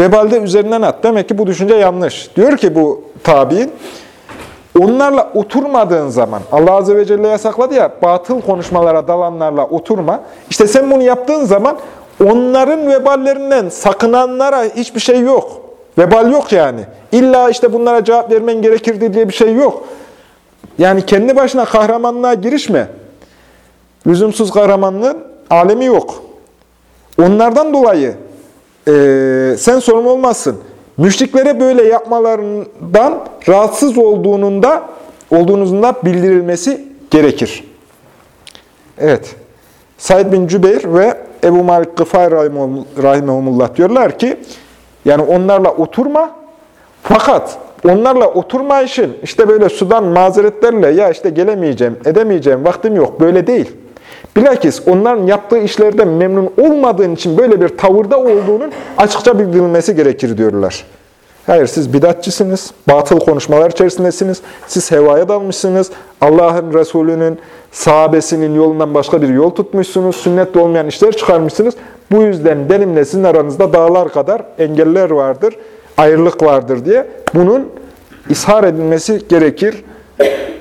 Vebalde üzerinden at. Demek ki bu düşünce yanlış. Diyor ki bu tabi'in, Onlarla oturmadığın zaman, Allah Azze ve Celle yasakladı ya, batıl konuşmalara dalanlarla oturma. İşte sen bunu yaptığın zaman onların veballerinden sakınanlara hiçbir şey yok. Vebal yok yani. İlla işte bunlara cevap vermen gerekirdi diye bir şey yok. Yani kendi başına kahramanlığa girişme. Lüzumsuz kahramanlığın alemi yok. Onlardan dolayı e, sen sorumlu olmazsın. Müşriklere böyle yapmalarından rahatsız olduğunun da olduğunuzun bildirilmesi gerekir. Evet. Said bin Cübeyr ve Ebu Malik Gıfar Rahimahumullah diyorlar ki yani onlarla oturma fakat onlarla oturma işin işte böyle sudan mazeretlerle ya işte gelemeyeceğim, edemeyeceğim, vaktim yok böyle değil. Bilakis onların yaptığı işlerden memnun olmadığın için böyle bir tavırda olduğunun açıkça bildirilmesi gerekir diyorlar. Hayır siz bidatçısınız, batıl konuşmalar içerisindesiniz, siz hevaya dalmışsınız, Allah'ın Resulü'nün, sahabesinin yolundan başka bir yol tutmuşsunuz, sünnette olmayan işler çıkarmışsınız. Bu yüzden benimle sizin aranızda dağlar kadar engeller vardır, ayrılık vardır diye bunun ishar edilmesi gerekir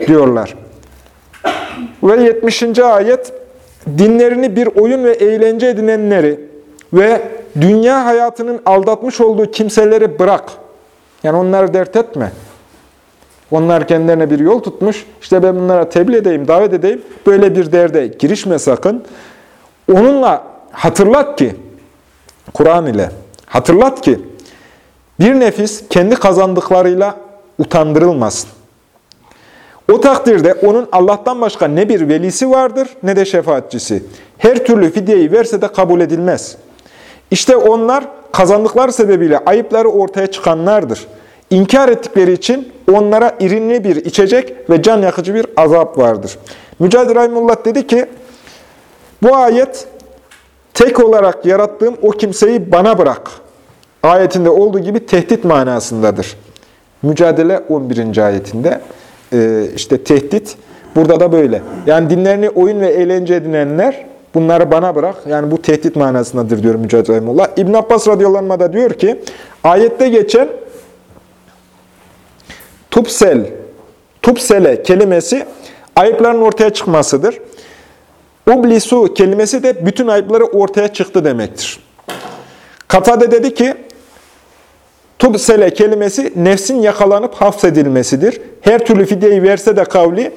diyorlar. Ve 70. ayet, dinlerini bir oyun ve eğlence edinenleri ve dünya hayatının aldatmış olduğu kimseleri bırak. Yani onları dert etme. Onlar kendilerine bir yol tutmuş. İşte ben bunlara tebliğ edeyim, davet edeyim. Böyle bir derde girişme sakın. Onunla hatırlat ki, Kur'an ile hatırlat ki, bir nefis kendi kazandıklarıyla utandırılmasın. O takdirde onun Allah'tan başka ne bir velisi vardır ne de şefaatçisi. Her türlü fidyeyi verse de kabul edilmez. İşte onlar kazandıkları sebebiyle ayıpları ortaya çıkanlardır. İnkar ettikleri için onlara irinli bir içecek ve can yakıcı bir azap vardır. Mücadele Rahimullah dedi ki, bu ayet tek olarak yarattığım o kimseyi bana bırak. Ayetinde olduğu gibi tehdit manasındadır. Mücadele 11. ayetinde e, işte tehdit burada da böyle. Yani dinlerini oyun ve eğlence edinenler bunları bana bırak. Yani bu tehdit manasındadır diyor Mücadele Rahimullah. İbn Abbas radıyallahu da diyor ki ayette geçen tupsel, tupsele kelimesi ayıpların ortaya çıkmasıdır. Ublisu kelimesi de bütün ayıpları ortaya çıktı demektir. Katade dedi ki, Tubsele kelimesi nefsin yakalanıp hafsedilmesidir. Her türlü fidyeyi verse de kavli,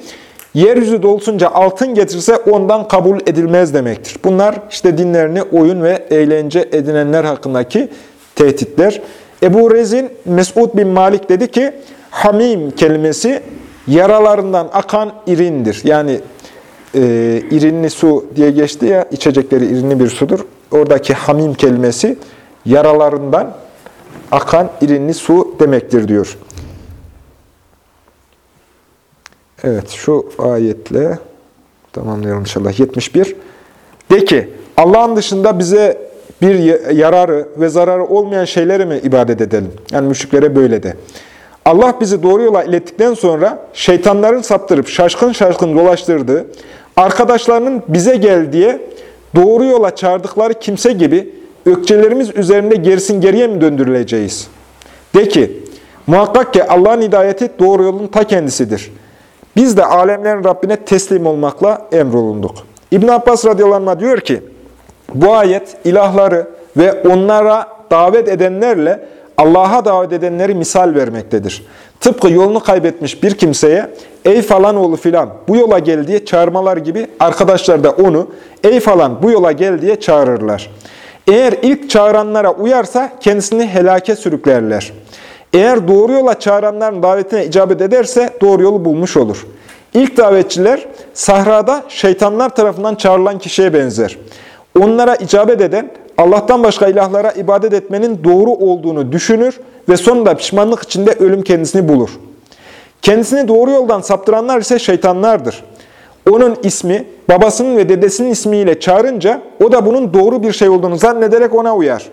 yeryüzü dolsunca altın getirse ondan kabul edilmez demektir. Bunlar işte dinlerini oyun ve eğlence edinenler hakkındaki tehditler. Ebu Rezin Mesud bin Malik dedi ki, hamim kelimesi yaralarından akan irindir. Yani e, irinli su diye geçti ya, içecekleri irinli bir sudur. Oradaki hamim kelimesi yaralarından akan irinli su demektir diyor. Evet şu ayetle tamamlayalım inşallah. 71. De ki Allah'ın dışında bize bir yararı ve zararı olmayan şeyleri mi ibadet edelim? Yani müşriklere böyle de. Allah bizi doğru yola ilettikten sonra şeytanların saptırıp şaşkın şaşkın dolaştırdığı, arkadaşlarının bize gel diye doğru yola çağırdıkları kimse gibi ökçelerimiz üzerinde gerisin geriye mi döndürüleceğiz? De ki, muhakkak ki Allah'ın hidayeti doğru yolun ta kendisidir. Biz de alemlerin Rabbine teslim olmakla emrolunduk. İbn Abbas radıyallahu anh diyor ki, bu ayet ilahları ve onlara davet edenlerle Allah'a davet edenleri misal vermektedir. Tıpkı yolunu kaybetmiş bir kimseye ey falan oğlu filan bu yola gel diye çağırmalar gibi arkadaşlar da onu ey falan bu yola gel diye çağırırlar. Eğer ilk çağıranlara uyarsa kendisini helake sürüklerler. Eğer doğru yola çağıranların davetine icabet ederse doğru yolu bulmuş olur. İlk davetçiler sahrada şeytanlar tarafından çağrılan kişiye benzer. Onlara icabet eden Allah'tan başka ilahlara ibadet etmenin doğru olduğunu düşünür ve sonunda pişmanlık içinde ölüm kendisini bulur. Kendisini doğru yoldan saptıranlar ise şeytanlardır. Onun ismi babasının ve dedesinin ismiyle çağırınca o da bunun doğru bir şey olduğunu zannederek ona uyar.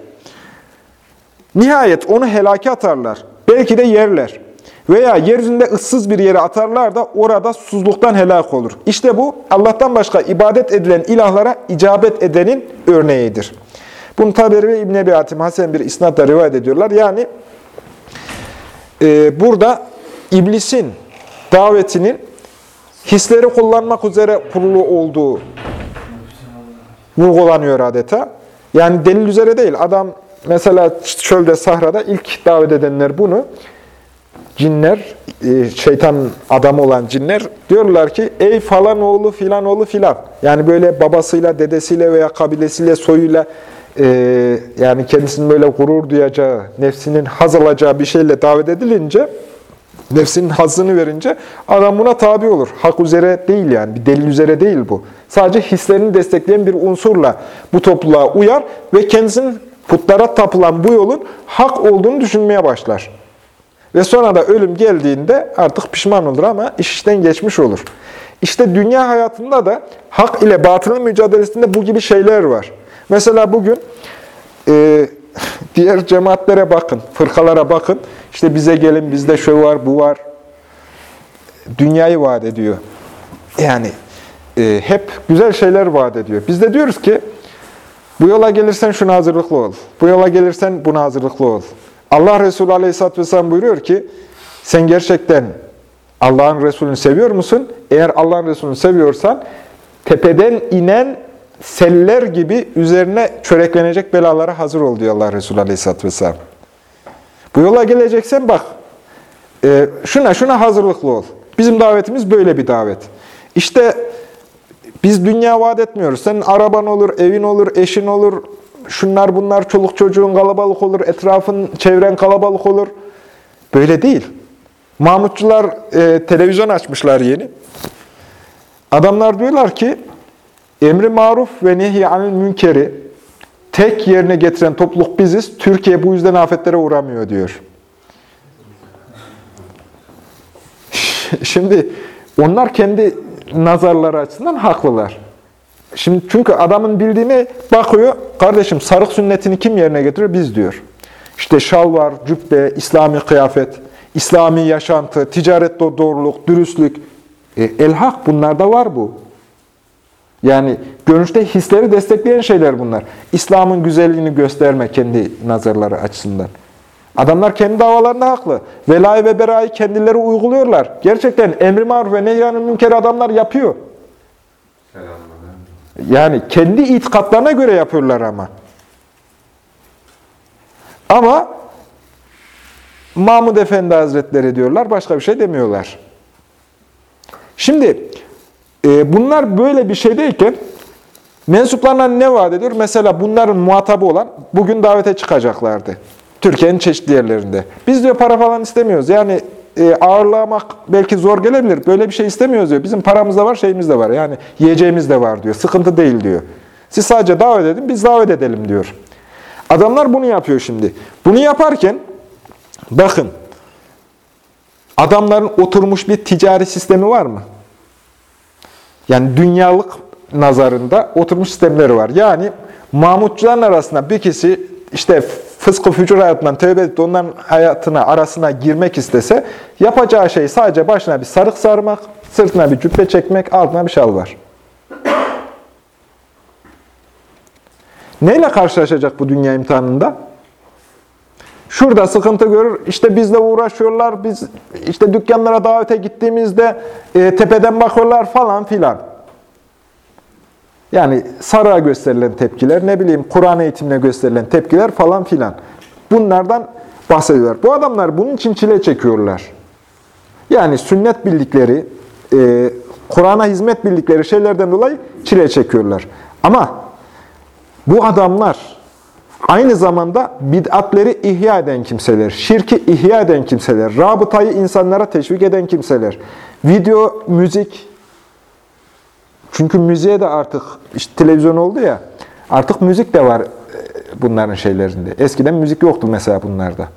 Nihayet onu helake atarlar. Belki de yerler. Veya yeryüzünde ıssız bir yere atarlar da orada susuzluktan helak olur. İşte bu Allah'tan başka ibadet edilen ilahlara icabet edenin örneğidir. Bunu Taberi ve İbn Ebi Hatim Hasen bir isnatla rivayet ediyorlar. Yani e, burada iblisin davetinin hisleri kullanmak üzere kurulu olduğu vurgulanıyor adeta. Yani delil üzere değil. Adam mesela çölde, sahrada ilk davet edenler bunu. Cinler, e, şeytan adamı olan cinler diyorlar ki ey falan oğlu filan oğlu filan. Yani böyle babasıyla, dedesiyle veya kabilesiyle, soyuyla e, yani kendisinin böyle gurur duyacağı, nefsinin haz alacağı bir şeyle davet edilince Nefsinin hazını verince adam buna tabi olur. Hak üzere değil yani, bir delil üzere değil bu. Sadece hislerini destekleyen bir unsurla bu topluluğa uyar ve kendisinin putlara tapılan bu yolun hak olduğunu düşünmeye başlar. Ve sonra da ölüm geldiğinde artık pişman olur ama iş işten geçmiş olur. İşte dünya hayatında da hak ile batılın mücadelesinde bu gibi şeyler var. Mesela bugün e, diğer cemaatlere bakın, fırkalara bakın. İşte bize gelin, bizde şu var, bu var. Dünyayı vaat ediyor. Yani e, hep güzel şeyler vaat ediyor. Biz de diyoruz ki, bu yola gelirsen şuna hazırlıklı ol. Bu yola gelirsen buna hazırlıklı ol. Allah Resulü Aleyhisselatü Vesselam buyuruyor ki, sen gerçekten Allah'ın Resulü'nü seviyor musun? Eğer Allah'ın Resulü'nü seviyorsan, tepeden inen seller gibi üzerine çöreklenecek belalara hazır ol diyor Allah Resulü Aleyhisselatü Vesselam. Bu yola geleceksen bak, e, şuna şuna hazırlıklı ol. Bizim davetimiz böyle bir davet. İşte biz dünya vaat etmiyoruz. Senin araban olur, evin olur, eşin olur, şunlar bunlar, çoluk çocuğun kalabalık olur, etrafın, çevren kalabalık olur. Böyle değil. Mahmutçular e, televizyon açmışlar yeni. Adamlar diyorlar ki, emri maruf ve nehy anil münkeri tek yerine getiren topluluk biziz. Türkiye bu yüzden afetlere uğramıyor diyor. Şimdi onlar kendi nazarları açısından haklılar. Şimdi çünkü adamın bildiğine bakıyor, kardeşim sarık sünnetini kim yerine getiriyor? Biz diyor. İşte şal var, cübbe, İslami kıyafet, İslami yaşantı, ticaret doğruluk, dürüstlük. E, el-hak bunlarda var bu. Yani görünüşte hisleri destekleyen şeyler bunlar. İslam'ın güzelliğini gösterme kendi nazarları açısından. Adamlar kendi davalarında haklı. Velay ve berayı kendileri uyguluyorlar. Gerçekten emri maruf ve nehyanın münkeri adamlar yapıyor. Yani kendi itikatlarına göre yapıyorlar ama. Ama Mahmud Efendi Hazretleri diyorlar, başka bir şey demiyorlar. Şimdi e, bunlar böyle bir şeydeyken mensuplarına ne vaat ediyor? Mesela bunların muhatabı olan bugün davete çıkacaklardı. Türkiye'nin çeşitli yerlerinde. Biz diyor para falan istemiyoruz. Yani e, ağırlamak belki zor gelebilir. Böyle bir şey istemiyoruz diyor. Bizim paramız da var, şeyimiz de var. Yani yiyeceğimiz de var diyor. Sıkıntı değil diyor. Siz sadece davet edin, biz davet edelim diyor. Adamlar bunu yapıyor şimdi. Bunu yaparken bakın adamların oturmuş bir ticari sistemi var mı? Yani dünyalık nazarında oturmuş sistemleri var. Yani Mahmutçuların arasında bir kişi işte fıskı fücur hayatından tövbe edip onların hayatına arasına girmek istese yapacağı şey sadece başına bir sarık sarmak, sırtına bir cübbe çekmek, altına bir şal var. Neyle karşılaşacak bu dünya imtihanında? Şurada sıkıntı görür, işte bizle uğraşıyorlar, biz işte dükkanlara davete gittiğimizde e, tepeden bakıyorlar falan filan. Yani sarığa gösterilen tepkiler, ne bileyim Kur'an eğitimine gösterilen tepkiler falan filan. Bunlardan bahsediyorlar. Bu adamlar bunun için çile çekiyorlar. Yani sünnet bildikleri, e, Kur'an'a hizmet bildikleri şeylerden dolayı çile çekiyorlar. Ama bu adamlar aynı zamanda bid'atleri ihya eden kimseler, şirki ihya eden kimseler, rabıtayı insanlara teşvik eden kimseler, video, müzik, çünkü müziğe de artık işte televizyon oldu ya, artık müzik de var e, bunların şeylerinde. Eskiden müzik yoktu mesela bunlarda.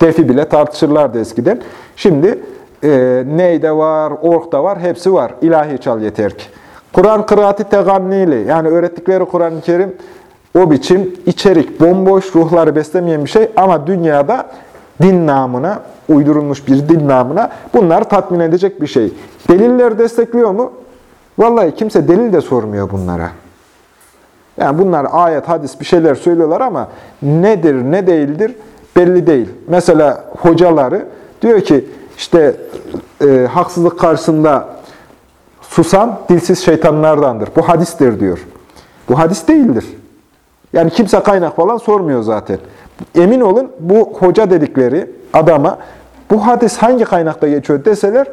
Defi bile tartışırlardı eskiden. Şimdi e, ney de var, ork da var, hepsi var. İlahi çal yeter ki. Kur'an kıraati tegannili, yani öğrettikleri Kur'an-ı Kerim o biçim içerik, bomboş, ruhları beslemeyen bir şey ama dünyada din namına, uydurulmuş bir din namına bunları tatmin edecek bir şey. Deliller destekliyor mu? Vallahi kimse delil de sormuyor bunlara. Yani bunlar ayet, hadis bir şeyler söylüyorlar ama nedir, ne değildir belli değil. Mesela hocaları diyor ki işte e, haksızlık karşısında susan dilsiz şeytanlardandır. Bu hadistir diyor. Bu hadis değildir. Yani kimse kaynak falan sormuyor zaten. Emin olun bu hoca dedikleri adama bu hadis hangi kaynakta geçiyor deseler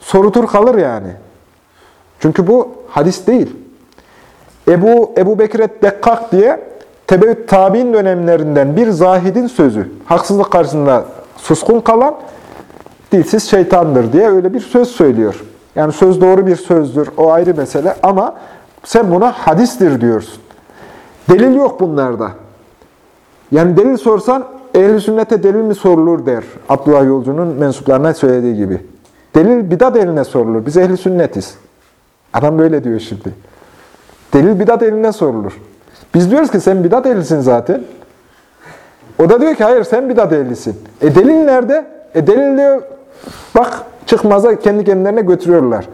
sorutur kalır yani. Çünkü bu hadis değil. Ebu, Ebu Bekir Dekkak diye Tebeüt Tabi'in dönemlerinden bir zahidin sözü. Haksızlık karşısında suskun kalan dilsiz şeytandır diye öyle bir söz söylüyor. Yani söz doğru bir sözdür, o ayrı mesele ama sen buna hadistir diyorsun. Delil yok bunlarda. Yani delil sorsan ehl sünnete delil mi sorulur der. Abdullah Yolcu'nun mensuplarına söylediği gibi. Delil bidat eline sorulur. Biz ehli sünnetiz. Adam böyle diyor şimdi. Delil bidat eline sorulur. Biz diyoruz ki sen bidat ehlisin zaten. O da diyor ki hayır sen bidat ehlisin. E delil nerede? E delil diyor bak çıkmaza kendi kendilerine götürüyorlar.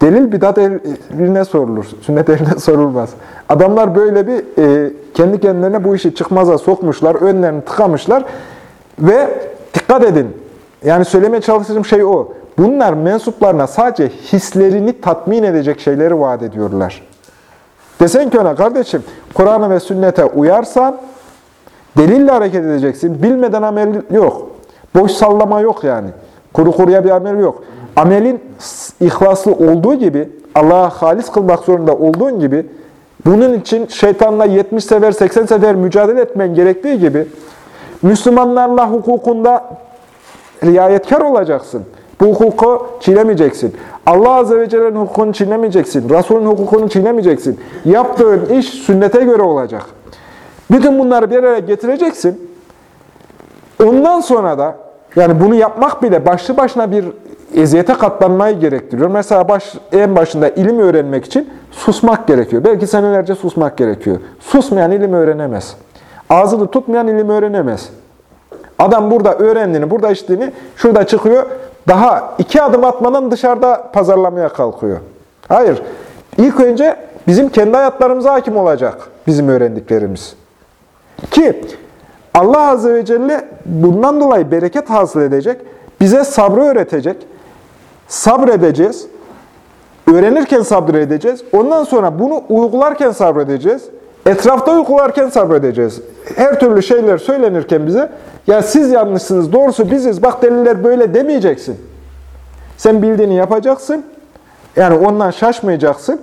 Delil bidat ehline sorulur. Sünnet ehline sorulmaz. Adamlar böyle bir e, kendi kendilerine bu işi çıkmaza sokmuşlar. Önlerini tıkamışlar. Ve dikkat edin. Yani söylemeye çalıştığım şey o. Bunlar mensuplarına sadece hislerini tatmin edecek şeyleri vaat ediyorlar. Desen ki ona kardeşim Kur'an'a ve sünnete uyarsan delille hareket edeceksin. Bilmeden amel yok. Boş sallama yok yani. Kuru kuruya bir amel yok. Amelin ihlaslı olduğu gibi, Allah'a halis kılmak zorunda olduğun gibi, bunun için şeytanla 70 sefer, 80 sefer mücadele etmen gerektiği gibi, Müslümanlarla hukukunda riayetkar olacaksın. Bu hukuku çiğnemeyeceksin. Allah Azze ve Celle'nin hukukunu çiğnemeyeceksin. Resulün hukukunu çiğnemeyeceksin. Yaptığın iş sünnete göre olacak. Bütün bunları bir araya getireceksin. Ondan sonra da yani bunu yapmak bile başlı başına bir eziyete katlanmayı gerektiriyor. Mesela baş, en başında ilim öğrenmek için susmak gerekiyor. Belki senelerce susmak gerekiyor. Susmayan ilim öğrenemez. Ağzını tutmayan ilim öğrenemez. Adam burada öğrendiğini, burada içtiğini şurada çıkıyor. Daha iki adım atmadan dışarıda pazarlamaya kalkıyor. Hayır. İlk önce bizim kendi hayatlarımıza hakim olacak bizim öğrendiklerimiz. Ki Allah Azze ve Celle bundan dolayı bereket hasıl edecek, bize sabrı öğretecek, sabredeceğiz, öğrenirken sabredeceğiz, ondan sonra bunu uygularken sabredeceğiz, etrafta uygularken sabredeceğiz. Her türlü şeyler söylenirken bize, ya siz yanlışsınız, doğrusu biziz, bak deliller böyle demeyeceksin. Sen bildiğini yapacaksın, yani ondan şaşmayacaksın.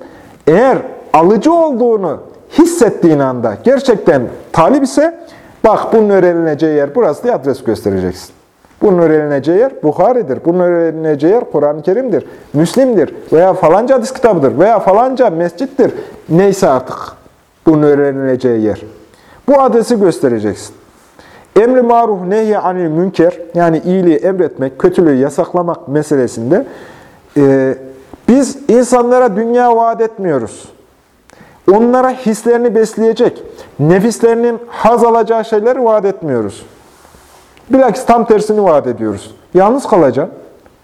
Eğer alıcı olduğunu hissettiğin anda gerçekten talip ise, bak bunun öğrenileceği yer burası diye adres göstereceksin. Bunun öğrenileceği yer Bukhari'dir. Bunun öğrenileceği yer Kur'an-ı Kerim'dir, Müslim'dir veya falanca hadis kitabıdır veya falanca mescittir. Neyse artık bunun öğrenileceği yer. Bu adresi göstereceksin. Emri maruf nehy anil münker yani iyiliği emretmek, kötülüğü yasaklamak meselesinde e, biz insanlara dünya vaat etmiyoruz. Onlara hislerini besleyecek, nefislerinin haz alacağı şeyleri vaat etmiyoruz. Bilakis tam tersini vaat ediyoruz. Yalnız kalacaksın,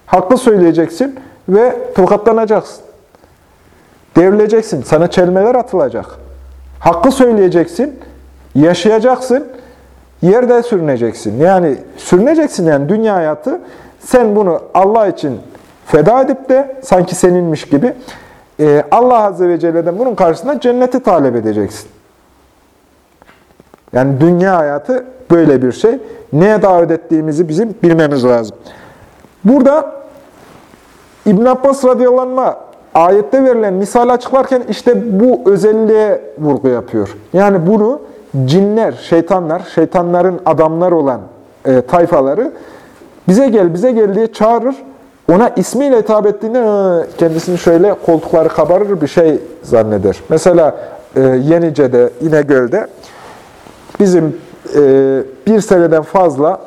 haklı söyleyeceksin ve tokatlanacaksın. Devrileceksin, sana çelmeler atılacak. Hakkı söyleyeceksin, yaşayacaksın, yerde sürüneceksin. Yani sürüneceksin yani dünya hayatı. Sen bunu Allah için feda edip de sanki seninmiş gibi e, Allah Azze ve Celle'den bunun karşısında cenneti talep edeceksin. Yani dünya hayatı böyle bir şey. Neye davet ettiğimizi bizim bilmemiz lazım. Burada İbn Abbas radıyallahu ayette verilen misal açıklarken işte bu özelliğe vurgu yapıyor. Yani bunu cinler, şeytanlar, şeytanların adamlar olan e, tayfaları bize gel, bize gel diye çağırır. Ona ismiyle hitap ettiğinde kendisini şöyle koltukları kabarır bir şey zanneder. Mesela e, Yenice'de, İnegöl'de bizim e, bir seneden fazla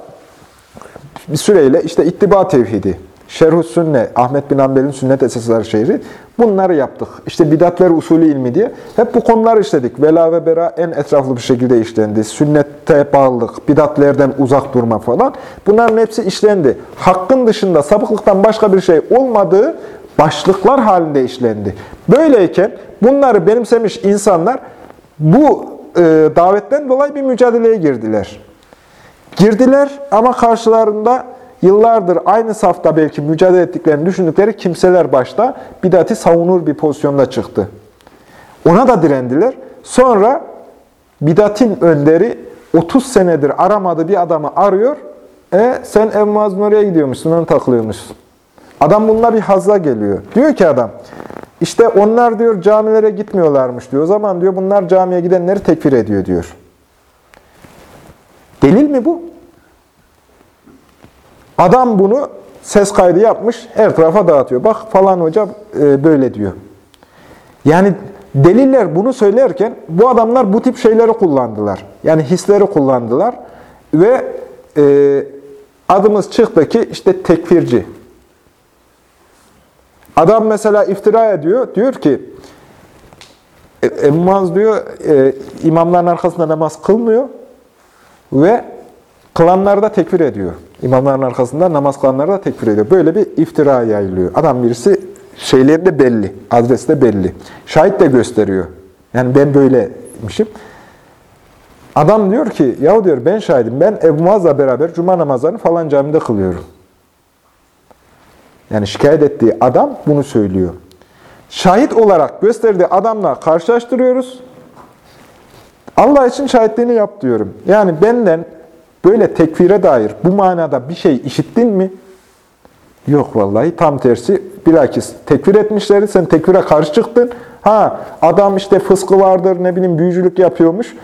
bir süreyle işte ittiba tevhidi, şerh sünne, Ahmet bin Hanbel'in sünnet esasları şehri bunları yaptık. İşte bidatler usulü ilmi diye hep bu konuları işledik. Vela ve bera en etraflı bir şekilde işlendi. Sünnette bağlılık, bidatlerden uzak durma falan. Bunların hepsi işlendi. Hakkın dışında sapıklıktan başka bir şey olmadığı başlıklar halinde işlendi. Böyleyken bunları benimsemiş insanlar bu e, davetten dolayı bir mücadeleye girdiler. Girdiler ama karşılarında yıllardır aynı safta belki mücadele ettiklerini düşündükleri kimseler başta bidati savunur bir pozisyonda çıktı. Ona da direndiler. Sonra bidatin önderi 30 senedir aramadığı bir adamı arıyor. E sen ev muazzin oraya gidiyormuşsun, onu takılıyormuşsun. Adam bununla bir hazla geliyor. Diyor ki adam, işte onlar diyor camilere gitmiyorlarmış diyor. O zaman diyor bunlar camiye gidenleri tekfir ediyor diyor. Delil mi bu? Adam bunu ses kaydı yapmış, her tarafa dağıtıyor. Bak falan hoca e, böyle diyor. Yani deliller bunu söylerken bu adamlar bu tip şeyleri kullandılar. Yani hisleri kullandılar ve e, adımız çıktı ki işte tekfirci. Adam mesela iftira ediyor. Diyor ki, Ebu Muaz diyor, e, imamların arkasında namaz kılmıyor ve kılanları da tekfir ediyor. İmamların arkasında namaz kılanları da tekfir ediyor. Böyle bir iftira yayılıyor. Adam birisi şeyleri de belli, adresi de belli. Şahit de gösteriyor. Yani ben böyleymişim. Adam diyor ki, yahu diyor ben şahidim, ben Ebu Muaz'la beraber cuma namazlarını falan camide kılıyorum. Yani şikayet ettiği adam bunu söylüyor. Şahit olarak gösterdiği adamla karşılaştırıyoruz. Allah için şahitliğini yap diyorum. Yani benden böyle tekfire dair bu manada bir şey işittin mi? Yok vallahi tam tersi. Bilakis tekfir etmişleri, sen tekfire karşı çıktın. Ha adam işte fıskı vardır, ne bileyim büyücülük yapıyormuş.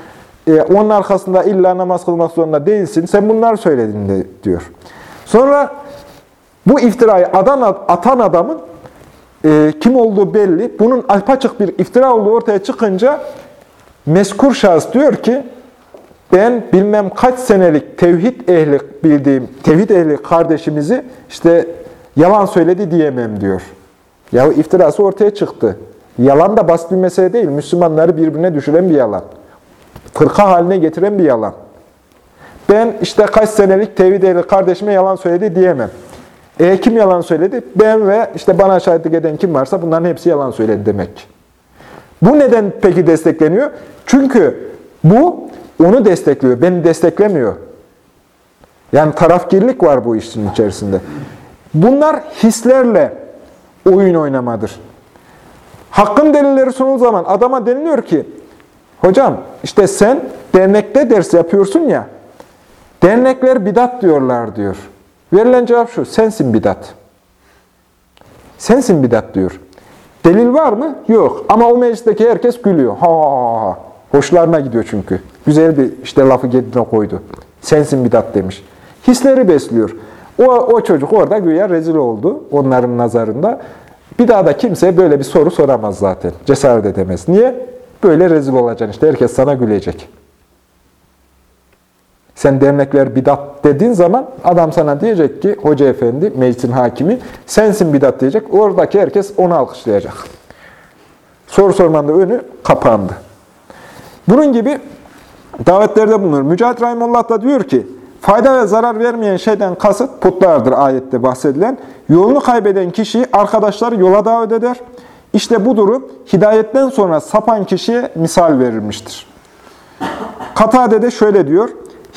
Ee, onun arkasında illa namaz kılmak zorunda değilsin. Sen bunları söyledin de diyor. Sonra bu iftirayı atan, atan adamın e, kim olduğu belli. Bunun apaçık bir iftira olduğu ortaya çıkınca meskur şahıs diyor ki ben bilmem kaç senelik tevhid ehli bildiğim tevhid ehli kardeşimizi işte yalan söyledi diyemem diyor. Ya iftirası ortaya çıktı. Yalan da basit bir mesele değil. Müslümanları birbirine düşüren bir yalan. Fırka haline getiren bir yalan. Ben işte kaç senelik tevhid ehli kardeşime yalan söyledi diyemem. E kim yalan söyledi? Ben ve işte bana şahitlik eden kim varsa bunların hepsi yalan söyledi demek. Bu neden peki destekleniyor? Çünkü bu onu destekliyor, beni desteklemiyor. Yani tarafgirlik var bu işin içerisinde. Bunlar hislerle oyun oynamadır. Hakkın delilleri sunulduğu zaman adama deniliyor ki, hocam işte sen dernekte ders yapıyorsun ya, dernekler bidat diyorlar diyor. Verilen cevap şu, sensin bidat. Sensin bidat diyor. Delil var mı? Yok. Ama o meclisteki herkes gülüyor. Ha, ha, ha. Hoşlarına gidiyor çünkü. Güzel bir işte lafı kendine koydu. Sensin bidat demiş. Hisleri besliyor. O, o çocuk orada güya rezil oldu onların nazarında. Bir daha da kimse böyle bir soru soramaz zaten. Cesaret edemez. Niye? Böyle rezil olacaksın işte. Herkes sana gülecek. Sen dernekler bidat dediğin zaman adam sana diyecek ki hoca efendi, meclisin hakimi sensin bidat diyecek. Oradaki herkes onu alkışlayacak. Soru sormanın da önü kapandı. Bunun gibi davetlerde bulunur. Mücahit Rahimullah da diyor ki fayda ve zarar vermeyen şeyden kasıt putlardır ayette bahsedilen. Yolunu kaybeden kişiyi arkadaşları yola davet eder. İşte bu durum hidayetten sonra sapan kişiye misal verilmiştir. Katade de şöyle diyor.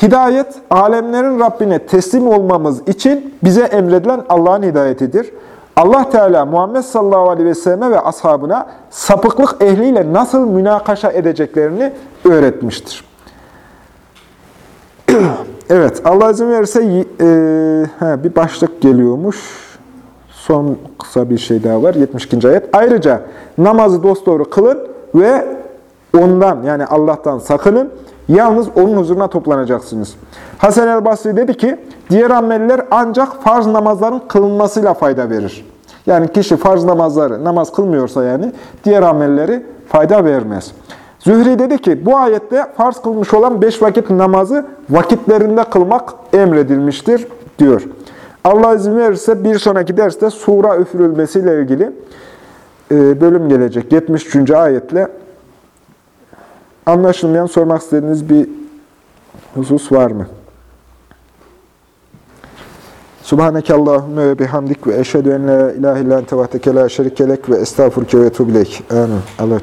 Hidayet, alemlerin Rabbine teslim olmamız için bize emredilen Allah'ın hidayetidir. Allah Teala Muhammed sallallahu aleyhi ve selleme ve ashabına sapıklık ehliyle nasıl münakaşa edeceklerini öğretmiştir. evet, Allah izin verirse e, he, bir başlık geliyormuş. Son kısa bir şey daha var. 72. ayet. Ayrıca namazı dosdoğru kılın ve ondan yani Allah'tan sakının. Yalnız onun huzuruna toplanacaksınız. Hasan el Basri dedi ki, diğer ameller ancak farz namazların kılınmasıyla fayda verir. Yani kişi farz namazları, namaz kılmıyorsa yani, diğer amelleri fayda vermez. Zühri dedi ki, bu ayette farz kılmış olan beş vakit namazı vakitlerinde kılmak emredilmiştir, diyor. Allah izin verirse bir sonraki derste sura üfürülmesiyle ilgili bölüm gelecek. 73. ayetle Anlaşılmayan, sormak istediğiniz bir husus var mı? Subhaneke Allahümme ve bihamdik ve eşhedü en la ilahe illan tevahdeke la şerikelek ve estağfurke ve tubilek. Amin. Allah